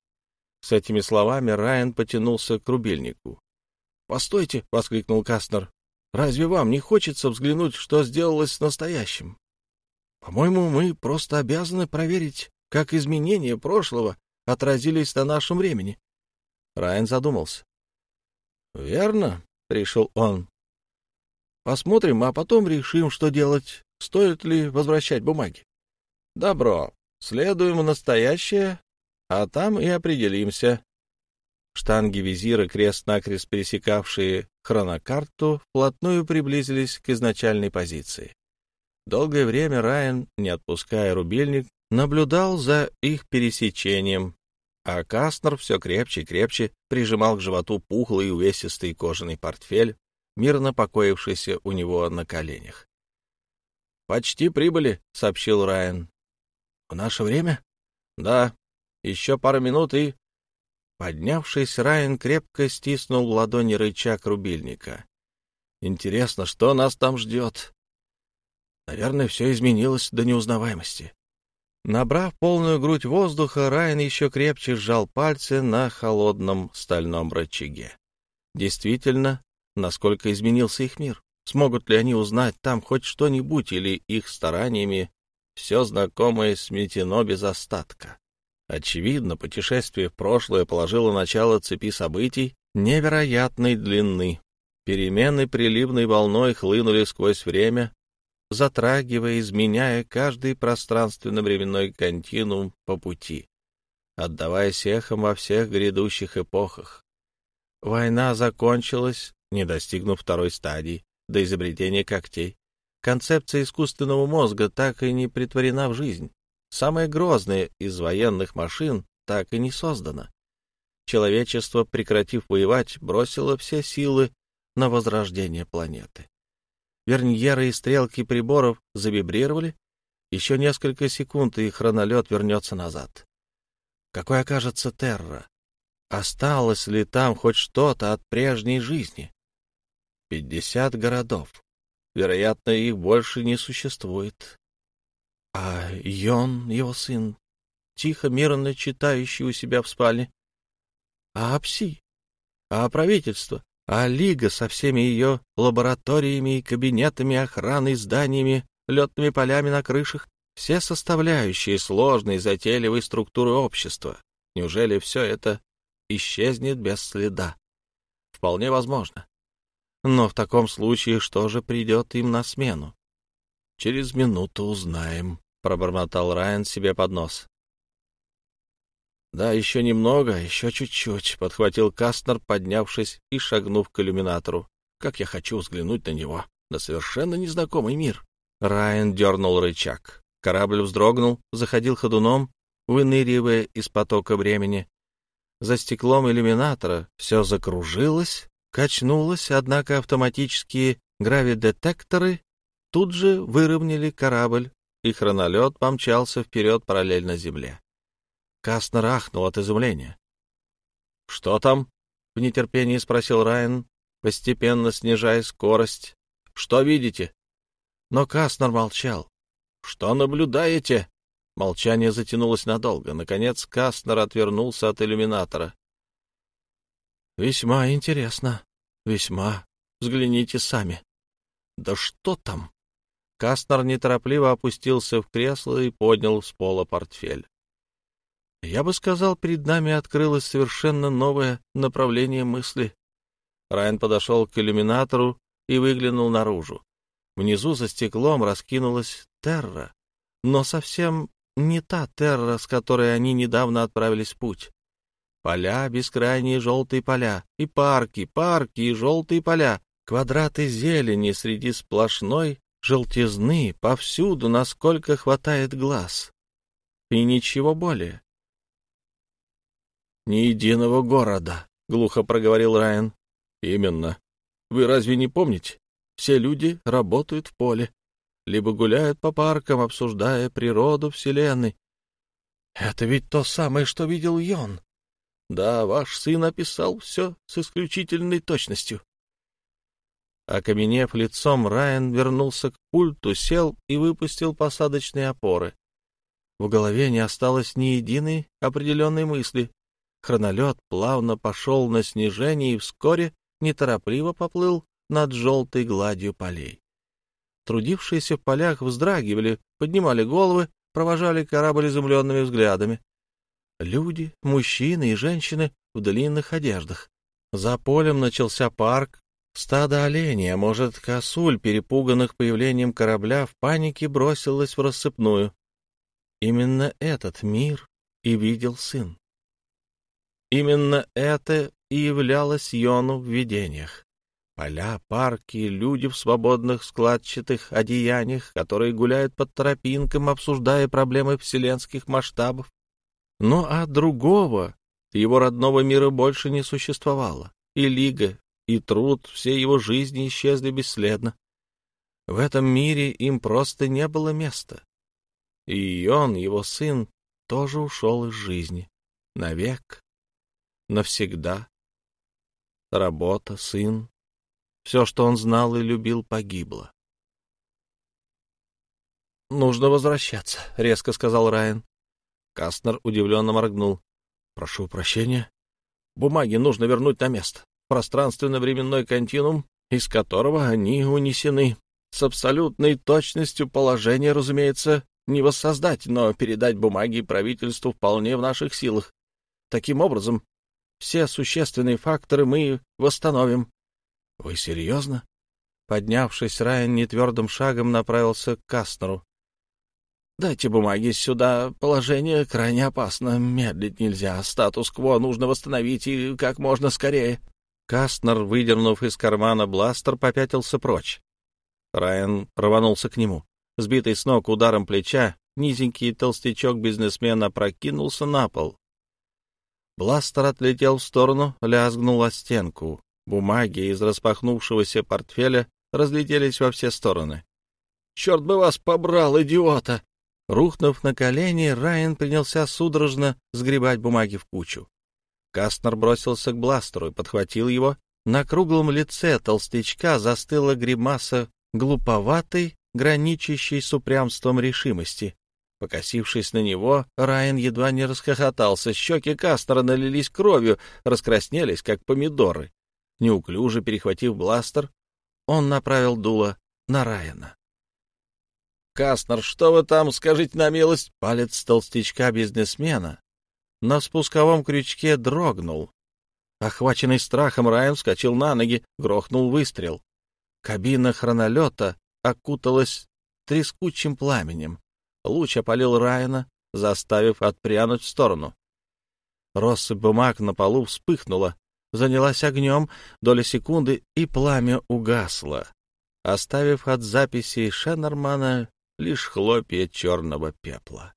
С этими словами Райан потянулся к рубильнику. «Постойте!» — воскликнул Кастнер. «Разве вам не хочется взглянуть, что сделалось с настоящим? По-моему, мы просто обязаны проверить, как изменения прошлого отразились на нашем времени». Райан задумался. — Верно, — решил он. — Посмотрим, а потом решим, что делать. Стоит ли возвращать бумаги? — Добро. Следуем настоящее, а там и определимся. Штанги визира, крест-накрест пересекавшие хронокарту, вплотную приблизились к изначальной позиции. Долгое время Райан, не отпуская рубильник, наблюдал за их пересечением, а Кастнер все крепче и крепче прижимал к животу пухлый увесистый кожаный портфель, мирно покоившийся у него на коленях. «Почти прибыли», — сообщил Райан. «В наше время?» «Да. Еще пару минут и...» Поднявшись, Райан крепко стиснул ладони рычаг рубильника. «Интересно, что нас там ждет?» «Наверное, все изменилось до неузнаваемости». Набрав полную грудь воздуха, Райан еще крепче сжал пальцы на холодном стальном рычаге. Действительно, насколько изменился их мир? Смогут ли они узнать там хоть что-нибудь или их стараниями все знакомое сметено без остатка? Очевидно, путешествие в прошлое положило начало цепи событий невероятной длины. Перемены приливной волной хлынули сквозь время, затрагивая, изменяя каждый пространственно-временной континуум по пути, отдаваясь эхом во всех грядущих эпохах. Война закончилась, не достигнув второй стадии, до изобретения когтей. Концепция искусственного мозга так и не притворена в жизнь. Самая грозная из военных машин так и не создана. Человечество, прекратив воевать, бросило все силы на возрождение планеты. Верньеры и стрелки приборов завибрировали. Еще несколько секунд, и хронолет вернется назад. Какой окажется Терра? Осталось ли там хоть что-то от прежней жизни? Пятьдесят городов. Вероятно, их больше не существует. А Йон, его сын, тихо, мирно читающий у себя в спальне. А Апси? А правительство? А Лига со всеми ее лабораториями и кабинетами охраны, зданиями, летными полями на крышах? Все составляющие сложной, затейливой структуры общества. Неужели все это исчезнет без следа? Вполне возможно. Но в таком случае что же придет им на смену? Через минуту узнаем, — пробормотал Райан себе под нос. «Да, еще немного, еще чуть-чуть», — подхватил Кастнер, поднявшись и шагнув к иллюминатору. «Как я хочу взглянуть на него, на совершенно незнакомый мир». Райан дернул рычаг. Корабль вздрогнул, заходил ходуном, выныривая из потока времени. За стеклом иллюминатора все закружилось, качнулось, однако автоматические гравидетекторы тут же выровняли корабль, и хронолет помчался вперед параллельно Земле. Кастнер ахнул от изумления. — Что там? — в нетерпении спросил Райан, постепенно снижая скорость. — Что видите? Но Кастнер молчал. — Что наблюдаете? Молчание затянулось надолго. Наконец Кастнер отвернулся от иллюминатора. — Весьма интересно. Весьма. Взгляните сами. — Да что там? Кастнер неторопливо опустился в кресло и поднял с пола портфель. Я бы сказал, перед нами открылось совершенно новое направление мысли. Райан подошел к иллюминатору и выглянул наружу. Внизу за стеклом раскинулась терра, но совсем не та терра, с которой они недавно отправились в путь. Поля, бескрайние желтые поля, и парки, парки и желтые поля, квадраты зелени среди сплошной желтизны повсюду, насколько хватает глаз. И ничего более. — Ни единого города, — глухо проговорил Райан. — Именно. Вы разве не помните? Все люди работают в поле, либо гуляют по паркам, обсуждая природу Вселенной. — Это ведь то самое, что видел Йон. Да, ваш сын описал все с исключительной точностью. Окаменев лицом, Райан вернулся к пульту, сел и выпустил посадочные опоры. В голове не осталось ни единой определенной мысли, Хронолет плавно пошел на снижение и вскоре неторопливо поплыл над желтой гладью полей. Трудившиеся в полях вздрагивали, поднимали головы, провожали корабль изумленными взглядами. Люди, мужчины и женщины в длинных одеждах. За полем начался парк. Стадо оленей, а может, косуль, перепуганных появлением корабля, в панике бросилось в рассыпную. Именно этот мир и видел сын. Именно это и являлось Йону в видениях. Поля, парки, люди в свободных складчатых одеяниях, которые гуляют под тропинкам, обсуждая проблемы вселенских масштабов. Ну а другого, его родного мира больше не существовало. И Лига, и труд всей его жизни исчезли бесследно. В этом мире им просто не было места. И он, его сын, тоже ушел из жизни. Навек. Навсегда. Работа, сын. Все, что он знал и любил, погибло. «Нужно возвращаться», — резко сказал Райан. Кастнер удивленно моргнул. «Прошу прощения. Бумаги нужно вернуть на место. Пространственно-временной континуум, из которого они унесены. С абсолютной точностью положение, разумеется, не воссоздать, но передать бумаги правительству вполне в наших силах. Таким образом, все существенные факторы мы восстановим. — Вы серьезно? Поднявшись, Райан нетвердым шагом направился к Кастнеру. — Дайте бумаги сюда. Положение крайне опасно. Медлить нельзя. Статус-кво нужно восстановить и как можно скорее. Кастнер, выдернув из кармана бластер, попятился прочь. Райан рванулся к нему. Сбитый с ног ударом плеча, низенький толстячок-бизнесмен опрокинулся на пол. Бластер отлетел в сторону, лязгнул о стенку. Бумаги из распахнувшегося портфеля разлетелись во все стороны. «Черт бы вас побрал, идиота!» Рухнув на колени, Райан принялся судорожно сгребать бумаги в кучу. Кастнер бросился к бластеру и подхватил его. На круглом лице толстячка застыла гримаса глуповатой, граничащей с упрямством решимости. Покосившись на него, Райан едва не расхохотался. Щеки Кастера налились кровью, раскраснелись, как помидоры. Неуклюже перехватив бластер, он направил дуло на Райана. «Кастнер, что вы там, скажите на милость?» Палец толстячка-бизнесмена на спусковом крючке дрогнул. Охваченный страхом, Райан вскочил на ноги, грохнул выстрел. Кабина хронолета окуталась трескучим пламенем. Луч опалил Райана, заставив отпрянуть в сторону. Россыпь бумаг на полу вспыхнула, занялась огнем, доля секунды, и пламя угасло, оставив от записей Шеннермана лишь хлопья черного пепла.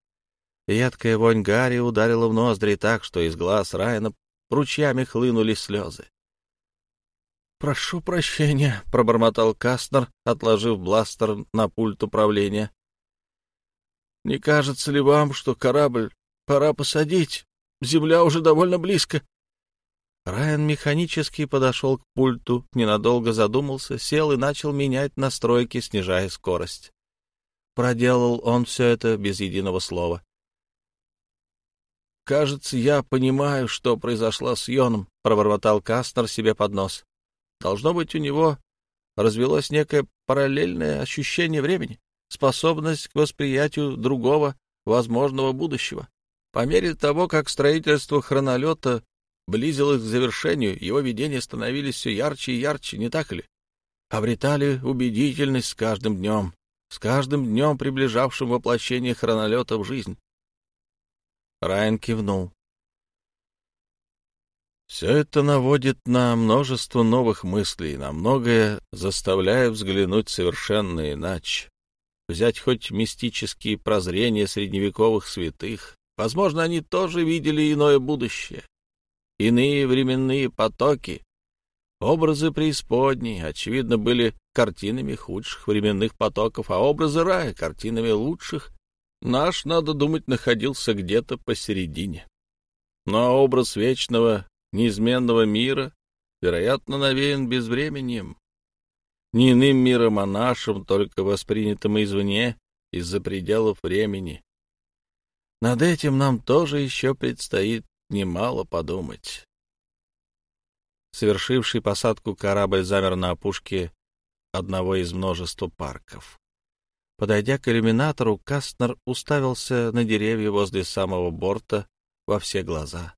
Едкая вонь Гарри ударила в ноздри так, что из глаз Райана ручьями хлынули слезы. «Прошу прощения», — пробормотал Кастнер, отложив бластер на пульт управления. «Не кажется ли вам, что корабль пора посадить? Земля уже довольно близко». Райан механически подошел к пульту, ненадолго задумался, сел и начал менять настройки, снижая скорость. Проделал он все это без единого слова. «Кажется, я понимаю, что произошло с Йоном», — пробормотал Кастнер себе под нос. Должно быть, у него развелось некое параллельное ощущение времени, способность к восприятию другого возможного будущего. По мере того, как строительство хронолета близилось к завершению, его видения становились все ярче и ярче, не так ли? Обретали убедительность с каждым днем, с каждым днем приближавшим воплощение хронолета в жизнь. Райан кивнул. Все это наводит на множество новых мыслей, на многое заставляя взглянуть совершенно иначе. Взять хоть мистические прозрения средневековых святых. Возможно, они тоже видели иное будущее. Иные временные потоки, образы преисподней, очевидно, были картинами худших временных потоков, а образы рая — картинами лучших. Наш, надо думать, находился где-то посередине. Но образ вечного неизменного мира, вероятно, навеян безвременем. Не иным миром, а нашим, только воспринятым извне, из-за пределов времени. Над этим нам тоже еще предстоит немало подумать. Совершивший посадку корабль замер на опушке одного из множества парков. Подойдя к иллюминатору, Кастнер уставился на деревья возле самого борта во все глаза.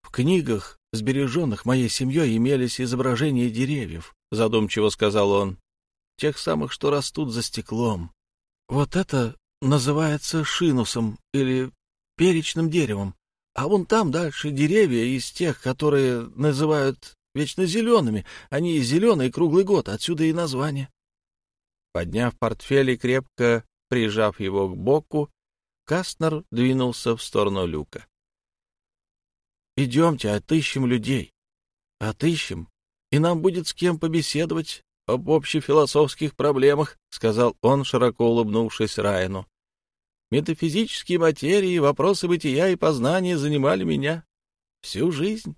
В книгах, сбереженных моей семьей, имелись изображения деревьев, — задумчиво сказал он, — тех самых, что растут за стеклом. Вот это называется шинусом или перечным деревом, А вон там дальше деревья из тех, которые называют вечно зелеными. Они зеленые круглый год, отсюда и название. Подняв портфель и крепко прижав его к боку, Кастнер двинулся в сторону люка. «Идемте, отыщем людей. Отыщем, и нам будет с кем побеседовать об общефилософских проблемах», — сказал он, широко улыбнувшись Райану. Метафизические материи, вопросы бытия и познания занимали меня всю жизнь.